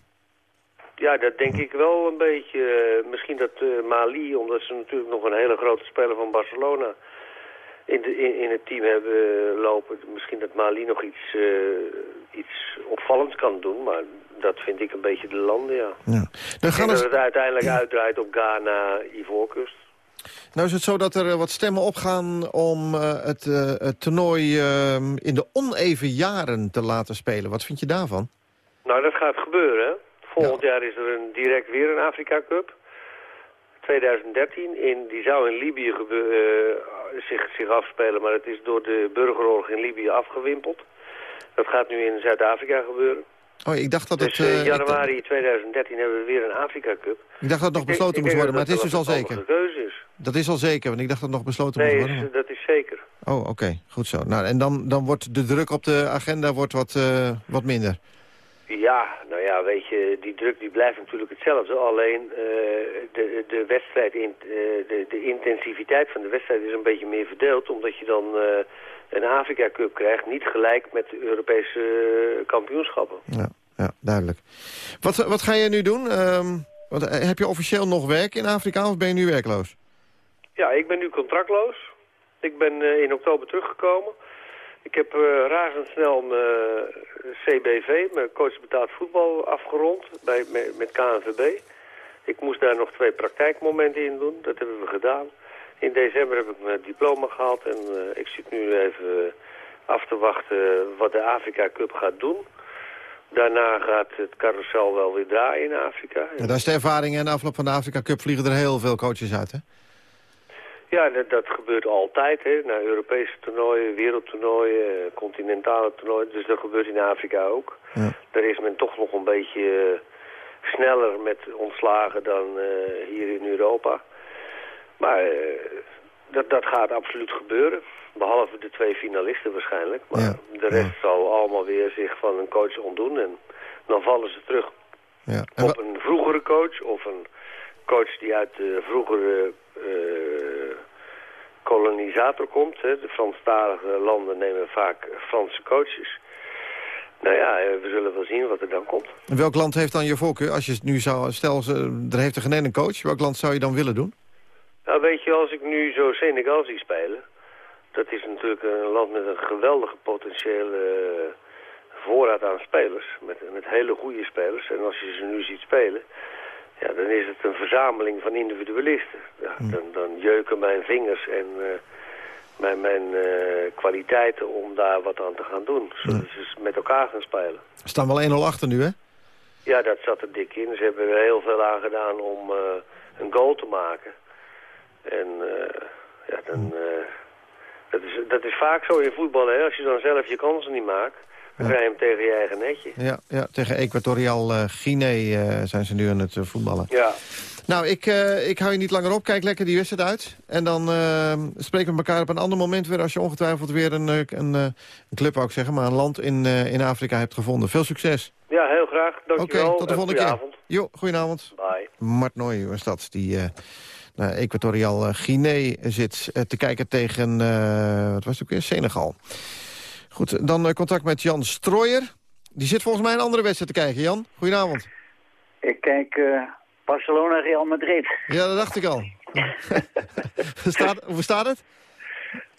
Ja, dat denk ik wel een beetje. eh, misschien dat eh, Mali, omdat ze natuurlijk nog een hele grote speler van Barcelona in, de, in, in het team hebben lopen. Misschien dat Mali nog iets, eh, iets opvallends kan doen, maar dat vind ik een beetje de landen, ja. Dan Ik gaan er- dat het uiteindelijk uitdraait op Ghana, Ivoorkust. Nou is het zo dat er eh, wat stemmen opgaan om eh, het, het toernooi eh, in de oneven jaren te laten spelen. Wat vind je daarvan? Nou, dat gaat gebeuren. hè. Volgend jaar is er een, direct weer een Afrika Cup. 2013. In, die zou in Libië gebe- zich, zich afspelen, maar het is door de burgeroorlog in Libië afgewimpeld. Dat gaat nu in Zuid-Afrika gebeuren. Oh, ik dacht dat het... Dus eh, eh, ik, januari 2013 hebben we weer een Afrika Cup. ik dacht dat het nog Ik besloten moest worden, maar het is dus al zeker. keuze is. Dat is al zeker, want ik dacht dat het nog besloten Nee, moest worden. is- dat is zeker. Oh, oké. Goed zo. Nou, en dan, dan wordt de druk op de agenda wordt wat, eh, wat minder. Ja, nou ja, weet je, die druk die blijft natuurlijk hetzelfde. Alleen eh, de, de wedstrijd, in, eh, de, de intensiviteit van de wedstrijd is een beetje meer verdeeld. Omdat je dan eh, een Afrika Cup krijgt, niet gelijk met de Europese kampioenschappen. Ja, ja duidelijk. Wat, wat ga je nu doen? Ehm, want, eh, heb je officieel nog werk in Afrika of ben je nu werkloos? Ja, ik ben nu contractloos. Ik ben in oktober teruggekomen. Ik heb eh, razendsnel mijn CBV, mijn coach betaald voetbal, afgerond bij, met, KNVB. Ik moest daar nog twee praktijkmomenten in doen. Dat hebben we gedaan. In december heb ik mijn diploma gehaald en eh, ik zit nu even af te wachten wat de Afrika Cup gaat doen. Daarna gaat het carousel wel weer draaien in Afrika. Ja, daar is de ervaring en afloop van de Afrika Cup vliegen er heel veel coaches uit, hè? Ja, dat, dat gebeurt altijd. Hè. Naar Europese toernooien, wereldtoernooien, eh, continentale toernooien. Dus dat gebeurt in Afrika ook. Daar is men toch nog een beetje eh, sneller met ontslagen dan eh, hier in Europa. Maar dat, dat gaat absoluut gebeuren. Behalve de twee finalisten waarschijnlijk. Maar de rest zal allemaal weer zich van een coach ontdoen. En dan vallen ze terug Ja. op een vroegere coach of een coach die uit de vroegere kolonisator komt. Hè. De Franstalige landen nemen vaak Franse coaches. Nou ja, eh, we zullen wel zien wat er dan komt. En welk land heeft dan je voorkeur? Als je nu zou, stel, ze, er heeft er geen ene coach. Welk land zou je dan willen doen? Nou weet je, als ik nu zo Senegal zie spelen... dat is natuurlijk een land met een geweldige potentiële eh, voorraad aan spelers. Met, met hele goede spelers. En als je ze nu ziet spelen... Ja, dan is het een verzameling van individualisten. Ja, dan, dan jeuken mijn vingers en eh, mijn, mijn eh, kwaliteiten om daar wat aan te gaan doen. Zodat ze met elkaar gaan spelen. Er staan wel 1-0 achter nu, hè? Ja, dat zat er dik in. Ze hebben er heel veel aan gedaan om eh, een goal te maken. En ja, dan, eh, dat, is, dat is vaak zo in voetbal. Hè? Als je dan zelf je kansen niet maakt, je hem tegen je eigen netje. Ja, ja tegen Equatorial eh Guinea eh, zijn ze nu aan het eh, voetballen. Ja. Nou, ik, ik hou je niet langer op. Kijk lekker die wedstrijd uit. En dan eh, spreken we elkaar op een ander moment weer... als je ongetwijfeld weer een, een, een club, ik zeggen... maar een land in, in Afrika hebt gevonden. Veel succes. Ja, heel graag. Oké, Dankjewel. tot de en volgende keer. Jo, goedenavond. Bye. Mart Nooy was dat, die naar Equatorial eh, Guinea zit te kijken tegen, wat was het ook weer, Senegal. Goed, dan eh, contact met Jan Strooijer. Die zit volgens mij een andere wedstrijd te kijken. Jan, goedenavond. Ik kijk eh, Barcelona Real Madrid. Ja, dat dacht ik al. *laughs* Hoe staat, hoe staat het?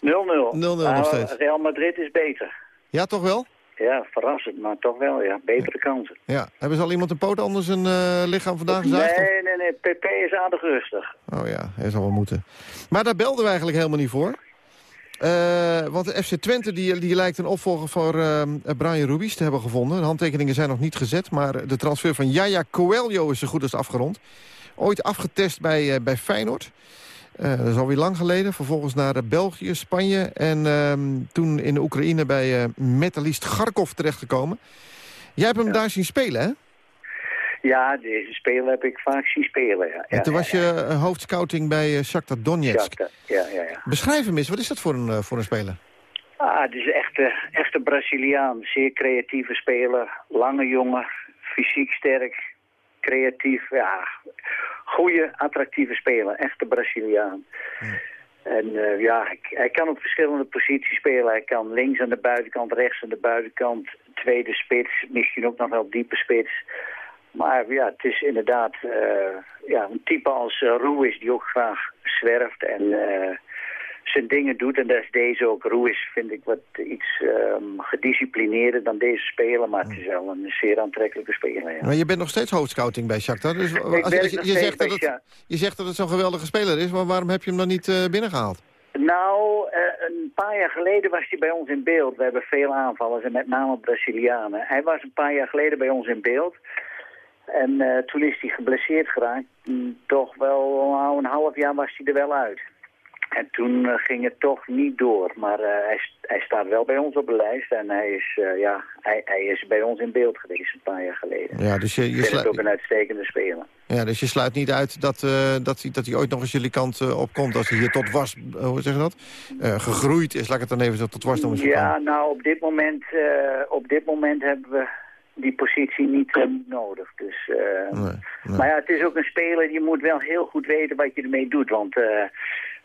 0-0 nog Nou, steeds. Real Madrid is beter. Ja, toch wel? Ja, verrassend, maar toch wel, ja. Betere kansen. Ja. Hebben ze al iemand een poot anders een eh, lichaam vandaag gezaagd? of- Nee, nee, nee. PP is aardig rustig. Oh ja, hij zal wel moeten. Maar daar belden we eigenlijk helemaal niet voor. Eh, want de FC Twente die, die lijkt een opvolger voor eh, Brian Ruiz te hebben gevonden. De handtekeningen zijn nog niet gezet, maar de transfer van Yaya Coelho is zo goed als afgerond. Ooit afgetest bij, eh, bij Feyenoord. Eh, dat is alweer lang geleden. Vervolgens naar België, Spanje en ehm, toen in de Oekraïne bij Metalist Garkov terechtgekomen. Jij hebt hem daar zien spelen, hè? Ja, deze speler heb ik vaak zien spelen, ja. en toen was je eh, hoofdscouting bij eh, Shakhtar Donetsk. Shakhtar, Ja, ja, ja. Beschrijf hem eens, wat is dat voor een, eh, voor een speler? Ah, het is echt een echte Braziliaan. Zeer creatieve speler. Lange jongen. Fysiek sterk. Creatief. Ja, goede, attractieve speler. Echte Braziliaan. En ja, hij kan op verschillende posities spelen. Hij kan links aan de buitenkant, rechts aan de buitenkant. Tweede spits, misschien ook nog wel diepe spits. Maar ja, het is inderdaad eh, ja, een type als uh, Ruiz die ook graag zwerft en eh, zijn dingen doet. En dat is deze ook. Ruiz vind ik wat iets ehm, gedisciplineerder dan deze speler. Maar het is wel een zeer aantrekkelijke speler, ja. Maar je bent nog steeds hoofdscouting bij Shakhtar. Dus als, je, je, zegt dat het, je zegt dat het zo'n geweldige speler is, maar waarom heb je hem dan niet eh, binnengehaald? Nou, eh, een paar jaar geleden was hij bij ons in beeld. We hebben veel aanvallers en met name Brazilianen. Hij was een paar jaar geleden bij ons in beeld. En eh, toen is hij geblesseerd geraakt. Toch wel nou, een half jaar was hij er wel uit. En toen eh, ging het toch niet door. Maar eh, hij, hij staat wel bij ons op de lijst. En hij is, ja, hij, hij is bij ons in beeld geweest een paar jaar geleden. Ja, dus je, je, sluit, ook een uitstekende speler. ja, dus je sluit niet uit dat, dat, hij, dat hij ooit nog eens jullie kant eh, opkomt als hij hier tot was, hoe zeg je dat, gegroeid is, laat ik het dan even zo tot wasdom is Ja, nou, op dit moment, op dit moment hebben we die positie niet eh, nodig. Dus, eh, Maar ja, het is ook een speler, je moet wel heel goed weten wat je ermee doet. Want eh,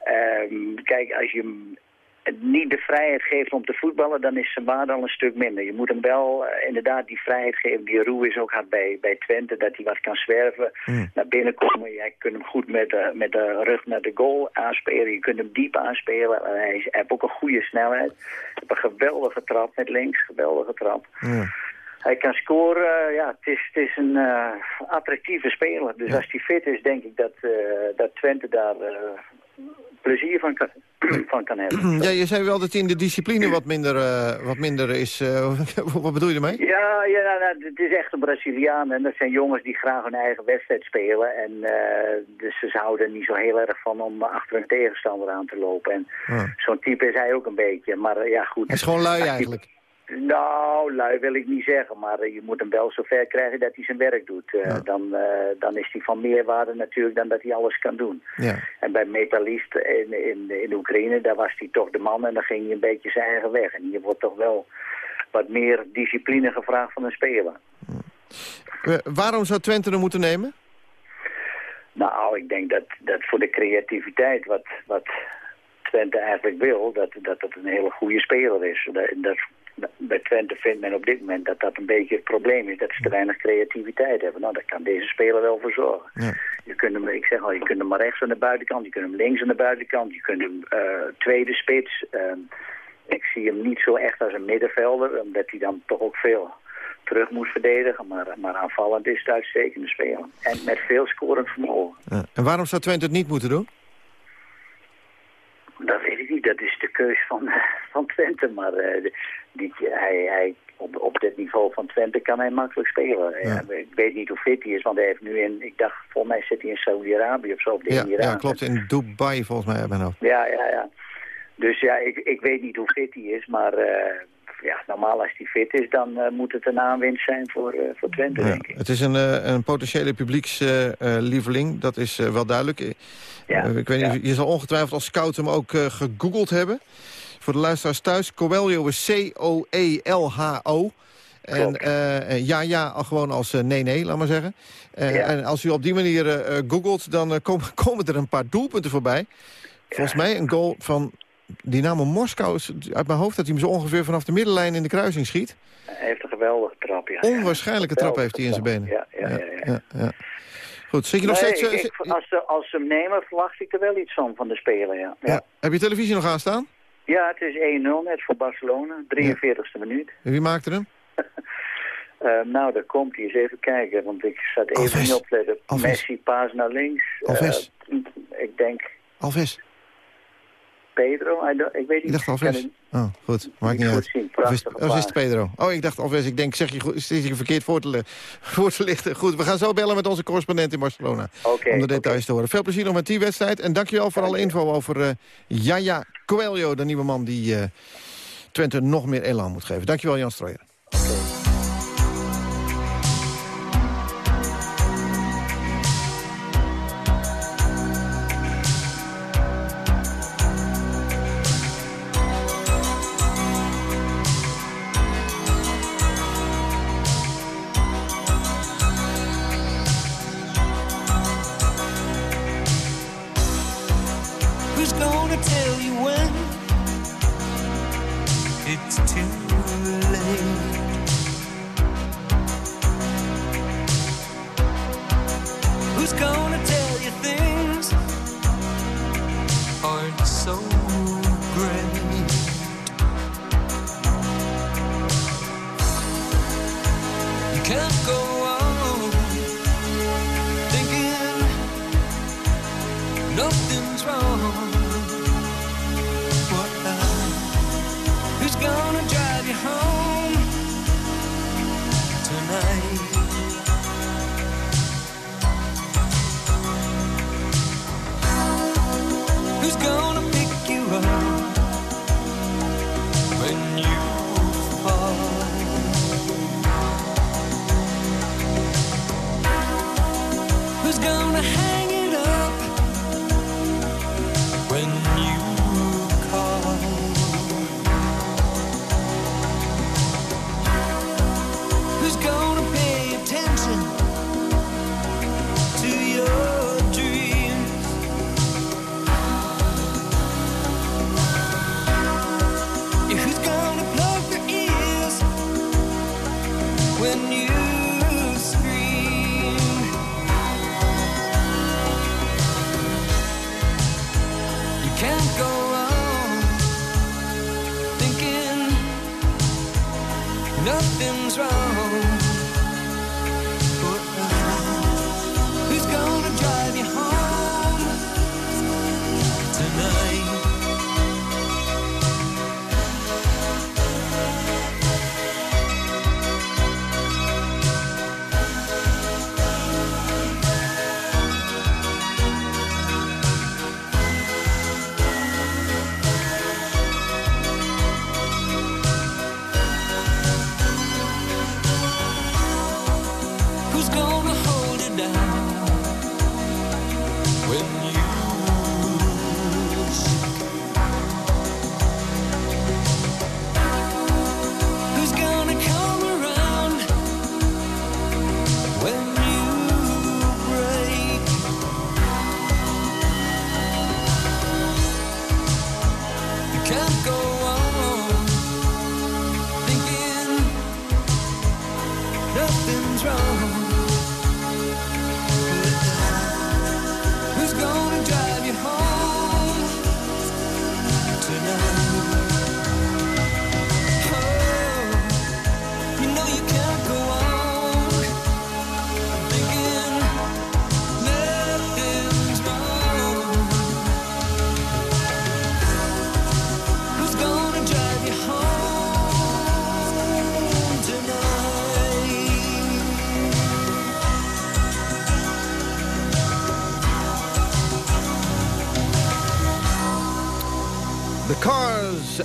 ehm, kijk, als je hem niet de vrijheid geeft om te voetballen, dan is zijn waarde al een stuk minder. Je moet hem wel inderdaad die vrijheid geven die Ruiz ook had bij, bij Twente, dat hij wat kan zwerven, naar binnen komen. Je kunt hem goed met de, met de rug naar de goal aanspelen, je kunt hem diep aanspelen. En hij, is- hij heeft ook een goede snelheid. Hij heeft een geweldige trap met links, geweldige trap. Hij kan scoren, ja, het is, het is een eh, attractieve speler. Dus als hij fit is, denk ik dat, eh, dat Twente daar eh, plezier van kan, *clears throat* van kan hebben. Ja, je zei wel dat hij in de discipline wat minder, eh, wat minder is. eh, *laughs* wat bedoel je ermee? Ja, ja nou, nou, het is echt een Braziliaan en dat zijn jongens die graag hun eigen wedstrijd spelen. En eh, dus ze houden er niet zo heel erg van om achter een tegenstander aan te lopen. En zo'n type is hij ook een beetje. Maar eh, ja, goed. Hij is gewoon lui eigenlijk. Nou, lui wil ik niet zeggen, maar eh, je moet hem wel zover krijgen dat hij zijn werk doet. Eh, dan, eh, dan is hij van meerwaarde natuurlijk dan dat hij alles kan doen. Ja. En bij Metalist in, in, in Oekraïne, daar was hij toch de man en dan ging hij een beetje zijn eigen weg. En hier wordt toch wel wat meer discipline gevraagd van een speler. Waarom zou Twente hem moeten nemen? Nou, ik denk dat, dat voor de creativiteit wat, wat Twente eigenlijk wil, dat, dat het een hele goede speler is. Dat, dat, bij Twente vindt men op dit moment dat dat een beetje het probleem is, dat ze te weinig creativiteit hebben. Nou, daar kan deze speler wel voor zorgen. Je kunt hem, ik zeg al, je kunt hem maar rechts aan de buitenkant, je kunt hem links aan de buitenkant, je kunt hem eh, tweede spits. Ehm, ik zie hem niet zo echt als een middenvelder, omdat hij dan toch ook veel terug moet verdedigen. Maar, maar aanvallend is het uitstekende speler. En met veel scorend vermogen. Ja. En waarom zou Twente het niet moeten doen? Dat weet ik niet. Dat is de keus van, van Twente. Maar eh, die, hij, hij, op, op dit niveau van Twente kan hij makkelijk spelen. Ja, ik weet niet hoe fit hij is, want hij heeft nu in... Ik dacht, volgens mij zit hij in Saudi-Arabië of zo. Of Ja, ja, klopt. In Dubai volgens mij mijn hoofd. Ja, ja, ja. Dus ja, ik, ik weet niet hoe fit hij is, maar eh, ja, normaal als hij fit is, dan eh, moet het een aanwinst zijn voor, eh, voor Twente, Ja, denk ik. het is een, eh, een potentiële publiekslieveling, dat is wel duidelijk. Eh, ik weet niet, Je zal ongetwijfeld als scout hem ook gegoogeld hebben. Voor de luisteraars thuis, Coelho is C-O-E-L-H-O. En eh, eh, ja, ja, al gewoon als nee, nee, laat maar zeggen. En als u op die manier googelt, dan komen, *laughs* komen er een paar doelpunten voorbij. Volgens mij een goal van Dynamo Moskou, is uit mijn hoofd... dat hij hem zo ongeveer vanaf de middenlijn in de kruising schiet. Hij heeft een geweldige trap, ja. Onwaarschijnlijke trap heeft hij in zijn benen. Ja, ja, ja. ja. Goed, zit je nog Nee, steeds... eh, ik- als, ze, als ze hem nemen, verwacht ik er wel iets van, van de speler, ja. ja. Heb je televisie nog aanstaan? Ja, het is 1-0 net voor Barcelona. 43ste minuut. En Wie maakte hem? *laughs* Eh, nou, daar komt hij eens even kijken, want ik zat even Alves. niet op te letten. Alves. Messi, paas naar links. Eh, Alves. ik denk Alves. Pedro, ik weet niet. Ik dacht Alves. Oh, goed. Maakt niet uit. zien. Of is, Prachtige of is het paas. Pedro? Oh, ik dacht Alves. Ik denk, zeg je, goed- zit je verkeerd voor te, *laughs* voor te lichten. Goed, we gaan zo bellen met onze correspondent in Barcelona. Om de details te horen. Veel plezier nog met die wedstrijd. En dankjewel voor alle info over eh Yaya Coelho, de nieuwe man die eh, Twente nog meer elan moet geven. Dankjewel, Jan Strooijer.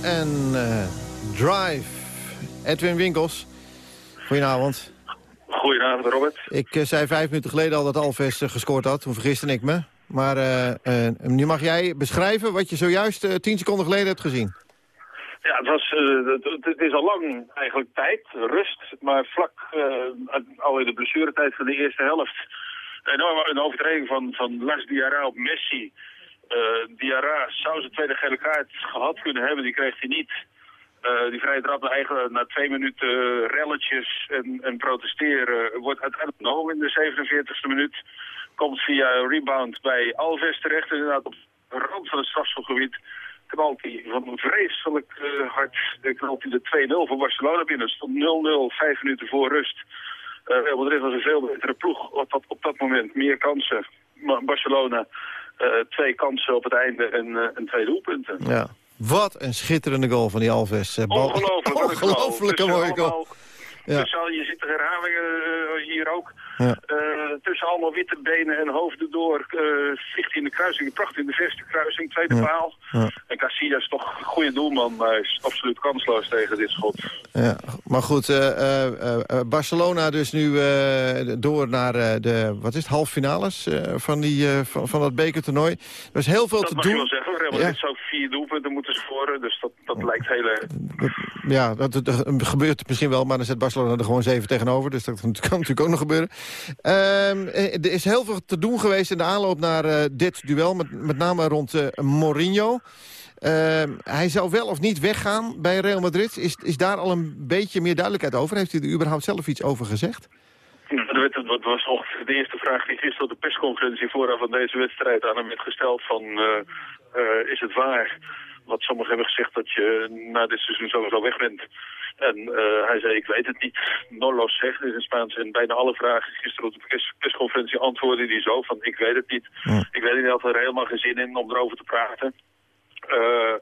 And eh, Drive. Edwin Winkels. Goedenavond. Goedenavond, Robert. Ik eh, zei vijf minuten geleden al dat Alves eh, gescoord had. Toen vergiste ik me. Maar nu mag jij beschrijven wat je zojuist tien seconden geleden hebt gezien. Ja, het, was, het, is al lang eigenlijk tijd, rust. Maar vlak al in de blessuretijd van de eerste helft... Een, een overtreding van, van Lars Diarra op Messi. Eh Diarra zou zijn tweede gele kaart gehad kunnen hebben, die kreeg hij niet. Eh, die vrije trap na, eigen, na twee minuten eh, relletjes en, en protesteren wordt uiteindelijk genomen in de 47e minuut. Komt via een rebound bij Alves terecht, inderdaad op de rand van het strafschopgebied knalt hij van vreselijk eh, hard knalt hij de 2-0 voor Barcelona binnen. Het stond 0-0, vijf minuten voor rust. Real Madrid was een veel betere ploeg op dat, op dat moment. Meer kansen. Barcelona twee kansen op het einde en, uh, en twee doelpunten. Ja. Wat een schitterende goal van die Alves. Ongelooflijk. *laughs* Ongelooflijke mooie goal. Ja. Dus je ziet de herhalingen hier ook. Ja. Uh, tussen allemaal witte benen en hoofden door uh, vliegt hij in de kruising. Prachtig in de verste kruising, tweede Ja. paal. Ja. En Casillas is toch een goede doelman, maar hij is absoluut kansloos tegen dit schot. Ja, maar goed, uh, uh, Barcelona dus nu door naar de wat is het, halffinales van, die, van, van dat bekertoernooi. Er is heel veel dat te mag doen. je wel zeggen. Real Madrid zou vier doelpunten moeten scoren, dus dat, dat lijkt heel erg. Ja, dat, dat, dat gebeurt misschien wel, maar dan zet Barcelona er gewoon zeven tegenover. Dus dat kan natuurlijk ook nog gebeuren. Ehm, er is heel veel te doen geweest in de aanloop naar uh, dit duel, met, met name rond uh, Mourinho. Uh, hij zou wel of niet weggaan bij Real Madrid. Is, is daar al een beetje meer duidelijkheid over? Heeft u er überhaupt zelf iets over gezegd? Dat was nog de eerste vraag die gisteren op de persconferentie vooraf van deze wedstrijd aan hem werd gesteld van is het waar wat sommigen hebben gezegd dat je na dit seizoen sowieso weg bent. En uh, hij zei, ik weet het niet. No lo zeg, is in Spaans. En bijna alle vragen gisteren op de persconferentie antwoordde hij zo van, ik weet het niet. Ja. Ik weet niet, hij had er helemaal geen zin in om erover te praten. Uh,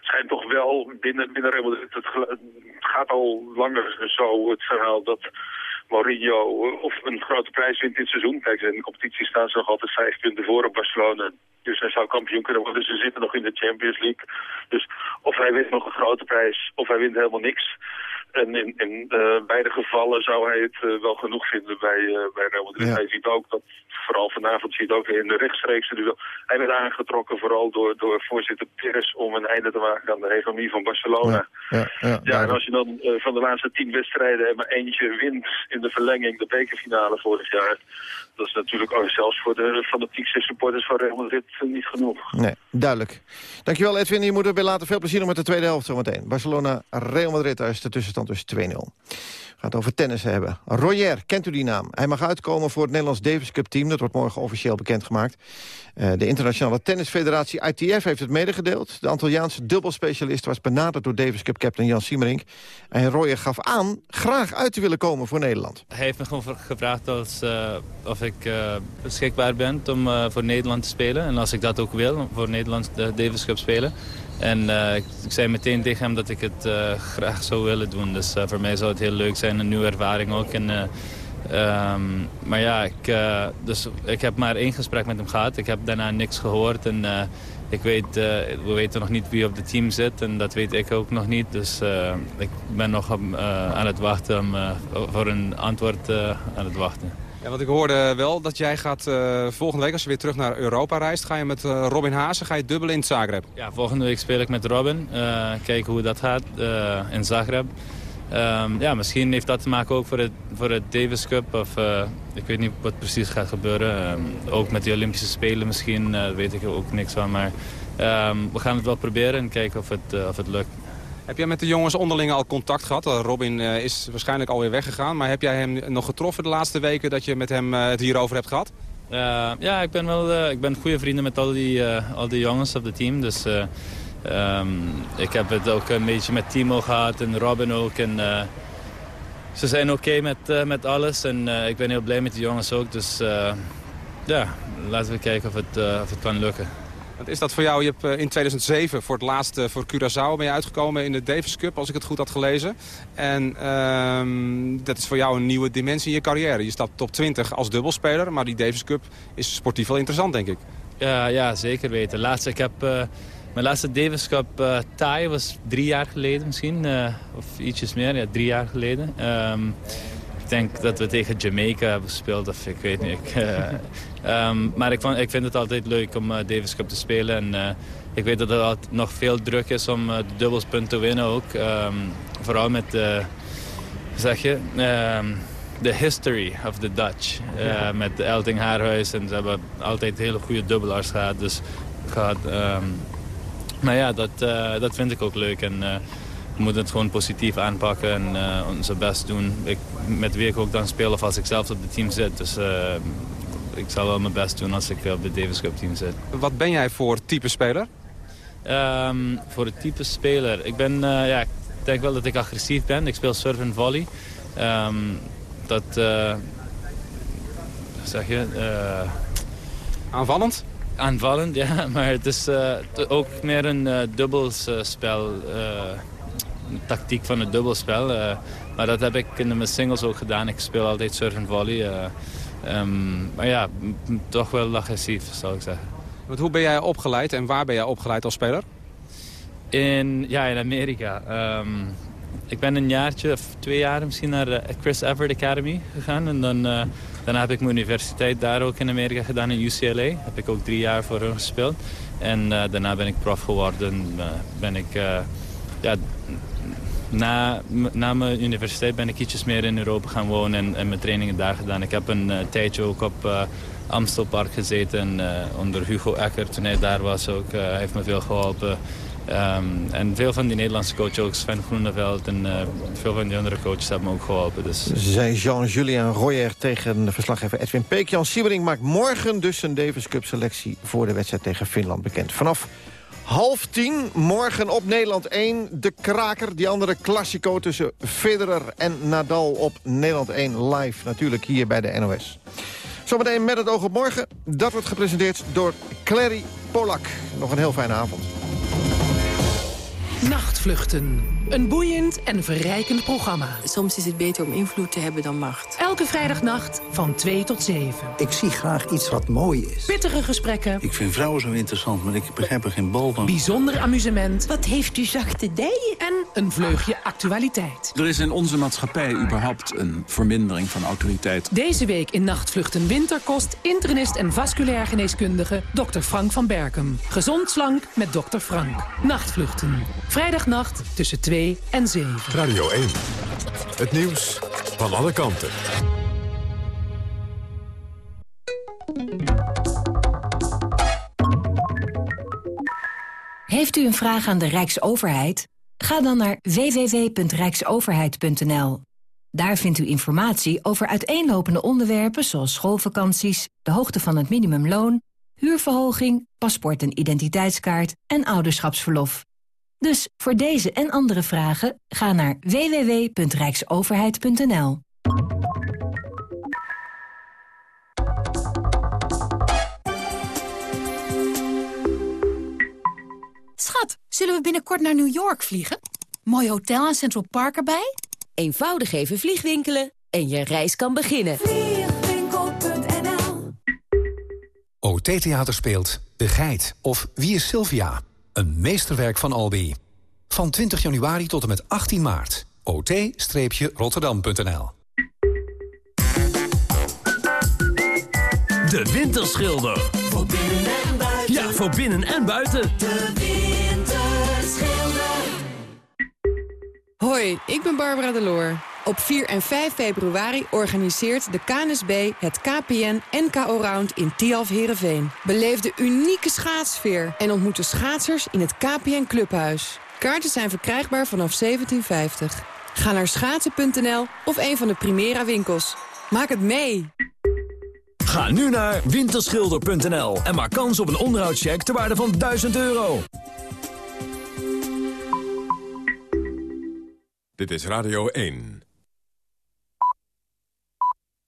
schijnt toch wel binnen, binnen het, het gaat al langer zo het verhaal dat Mourinho of een grote prijs wint dit seizoen. Kijk, in competitie staan ze nog altijd vijf punten voor op Barcelona. Dus hij zou kampioen kunnen worden. Ze zitten nog in de Champions League. Dus of hij wint nog een grote prijs, of hij wint helemaal niks. En in, in uh, beide gevallen zou hij het uh, wel genoeg vinden bij, uh, bij Real Madrid. Ja. Hij ziet ook dat, vooral vanavond ziet ook in de rechtstreekse duel. Hij werd aangetrokken vooral door, door voorzitter Pires om een einde te maken aan de hegemonie van Barcelona. Ja, ja, ja, en als je dan van de laatste tien wedstrijden er maar eentje wint in de verlenging, de bekerfinale vorig jaar. Dat is natuurlijk ook zelfs voor de fanatiekste supporters van Real Madrid niet genoeg. Nee, duidelijk. Dankjewel Edwin, je moet er weer laten. Veel plezier nog met de tweede helft zometeen. Barcelona, Real Madrid, daar is de tussenstand dus 2-0. We gaan het over tennis hebben. Royer, kent u die naam? Hij mag uitkomen voor het Nederlands Davis Cup team. Dat wordt morgen officieel bekendgemaakt. Uh, de internationale tennisfederatie ITF heeft het medegedeeld. De Antilliaanse dubbelspecialist was benaderd door Davis Cup captain Jan Siemerink. En Royer gaf aan graag uit te willen komen voor Nederland. Hij heeft me gewoon gevraagd als, uh, of ik uh, beschikbaar ben om voor Nederland te spelen. En als ik dat ook wil, voor Nederland de Davis Cup spelen. En uh, ik, zei meteen tegen hem dat ik het uh, graag zou willen doen. Dus uh, voor mij zou het heel leuk zijn, een nieuwe ervaring ook. En, um, maar ja, ik, dus ik heb maar één gesprek met hem gehad. Ik heb daarna niks gehoord. En ik weet, we weten nog niet wie op het team zit. En dat weet ik ook nog niet. Dus ik ben nog aan het wachten om, voor een antwoord aan het wachten. Ja, want ik hoorde wel dat jij gaat uh, volgende week, als je weer terug naar Europa reist... ga je met uh, Robin Haase, ga je dubbelen in Zagreb. Ja, volgende week speel ik met Robin. Uh, kijken hoe dat gaat in Zagreb. Um, ja, misschien heeft dat te maken ook voor het, voor Davis Cup. Of, ik weet niet wat precies gaat gebeuren. Um, ook met de Olympische Spelen misschien, weet ik ook niks van. Maar um, we gaan het wel proberen en kijken of het, of het lukt. Heb jij met de jongens onderling al contact gehad? Robin uh, is waarschijnlijk alweer weggegaan. Maar heb jij hem nog getroffen de laatste weken dat je met hem uh, het hierover hebt gehad? Ja, ik ben wel ik ben goede vrienden met al die, al die jongens op het team. Dus um, ik heb het ook een beetje met Timo gehad en Robin ook. En, ze zijn oké met, met alles. En ik ben heel blij met die jongens ook. Dus ja, laten we kijken of het, of het kan lukken. Is dat voor jou? Je hebt in 2007 voor het laatst voor Curaçao ben je uitgekomen in de Davis Cup, als ik het goed had gelezen. En um, dat is voor jou een nieuwe dimensie in je carrière. Je staat top 20 als dubbelspeler, maar die Davis Cup is sportief wel interessant, denk ik. Ja, ja zeker weten. Laatste, ik heb, uh, mijn laatste Davis Cup uh, tie was drie jaar geleden misschien. Of ietsjes meer, ja, drie jaar geleden. Um, ik denk dat we tegen Jamaica hebben gespeeld, of ik weet niet. Um, maar ik, vond, ik vind het altijd leuk om uh, Davis Cup te spelen. En uh, ik weet dat er nog veel druk is om de dubbelspunt te winnen ook. Um, vooral met de, zeg je, um, de history of the Dutch. Ja. Met Elting Haarhuis en ze hebben altijd hele goede dubbelaars gehad. Dus, gehad maar ja, dat, dat vind ik ook leuk. En, we moeten het gewoon positief aanpakken en onze best doen. Ik, met wie ik ook dan speel of als ik zelf op het team zit. Dus ik zal wel mijn best doen als ik op de Davis Cup team zit. Wat ben jij voor type speler? Ehm, voor het type speler. Ik ben, eh, ja, ik denk wel dat ik agressief ben. Ik speel surf en volley. Ehm, dat, eh, zeg je... eh, Aanvallend? Aanvallend, *laughs* ja. Maar het is ook meer een dubbelspel. een tactiek van het dubbelspel. maar dat heb ik in mijn singles ook gedaan. Ik speel altijd surf en volley. Eh. Ehm, maar ja, toch wel agressief, zou ik zeggen. Want hoe ben jij opgeleid en waar ben jij opgeleid als speler? In, ja, in Amerika. Ehm, ik ben een jaartje of twee jaar misschien naar de Chris Everett Academy gegaan. En dan, eh, daarna heb ik mijn universiteit daar ook in Amerika gedaan, in UCLA. Heb ik ook drie jaar voor hun gespeeld. En eh, daarna ben ik prof geworden. eh, ben ik, eh, ja, na, na mijn universiteit ben ik ietsjes meer in Europa gaan wonen en, en mijn trainingen daar gedaan. Ik heb een eh, tijdje ook op eh, Amstelpark gezeten eh, onder Hugo Ecker toen hij daar was ook. hij heeft me veel geholpen. Ehm, en veel van die Nederlandse coaches, ook Sven Groeneveld en veel van die andere coaches hebben me ook geholpen. Dus, Zei Jean-Julien Royer tegen verslaggever Edwin Peek. Jan Siebering maakt morgen dus een Davis Cup selectie... voor de wedstrijd tegen Finland bekend. Vanaf half tien, morgen op Nederland 1. De kraker, die andere Classico tussen Federer en Nadal op Nederland 1 live. Natuurlijk hier bij de NOS. Zometeen met het oog op morgen. Dat wordt gepresenteerd door Clary Polak. Nog een heel fijne avond. Nachtvluchten. Een boeiend en verrijkend programma. Soms is het beter om invloed te hebben dan macht. Elke vrijdagnacht van 2 tot 7. Ik zie graag iets wat mooi is. Pittige gesprekken. Ik vind vrouwen zo interessant, maar ik begrijp er geen bal van. Bijzonder amusement. Wat heeft u zachte dijen? En een vleugje actualiteit. Er is in onze maatschappij überhaupt een vermindering van autoriteit. Deze week in Nachtvluchten Winterkost... internist en vasculair geneeskundige Dr. Frank van Berkem. Gezond slank met Dr. Frank. Nachtvluchten. Vrijdagnacht tussen 2 en 7. Radio 1. Het nieuws van alle kanten. Heeft u een vraag aan de Rijksoverheid? Ga dan naar www.rijksoverheid.nl. Daar vindt u informatie over uiteenlopende onderwerpen zoals schoolvakanties, de hoogte van het minimumloon, huurverhoging, paspoort en identiteitskaart en ouderschapsverlof. Dus voor deze en andere vragen ga naar www.rijksoverheid.nl. Schat, zullen we binnenkort naar New York vliegen? Mooi hotel en Central Park erbij? Eenvoudig even vliegwinkelen en je reis kan beginnen. OT Theater speelt De Geit of Wie is Sylvia? Een meesterwerk van Albi. Van 20 januari tot en met 18 maart. ot-rotterdam.nl De Winterschilder. Voor binnen en buiten. Ja, voor binnen en buiten. De Winterschilder. Hoi, ik ben Barbara Deloor. Op 4 en 5 februari organiseert de KNSB het KPN NKO Round in Tialf Herenveen. Beleef de unieke schaatsfeer en ontmoet de schaatsers in het KPN Clubhuis. Kaarten zijn verkrijgbaar vanaf 1750. Ga naar schaatsen.nl of een van de Primera winkels. Maak het mee! Ga nu naar winterschilder.nl en maak kans op een onderhoudscheck ter waarde van 1000 euro. Dit is Radio 1.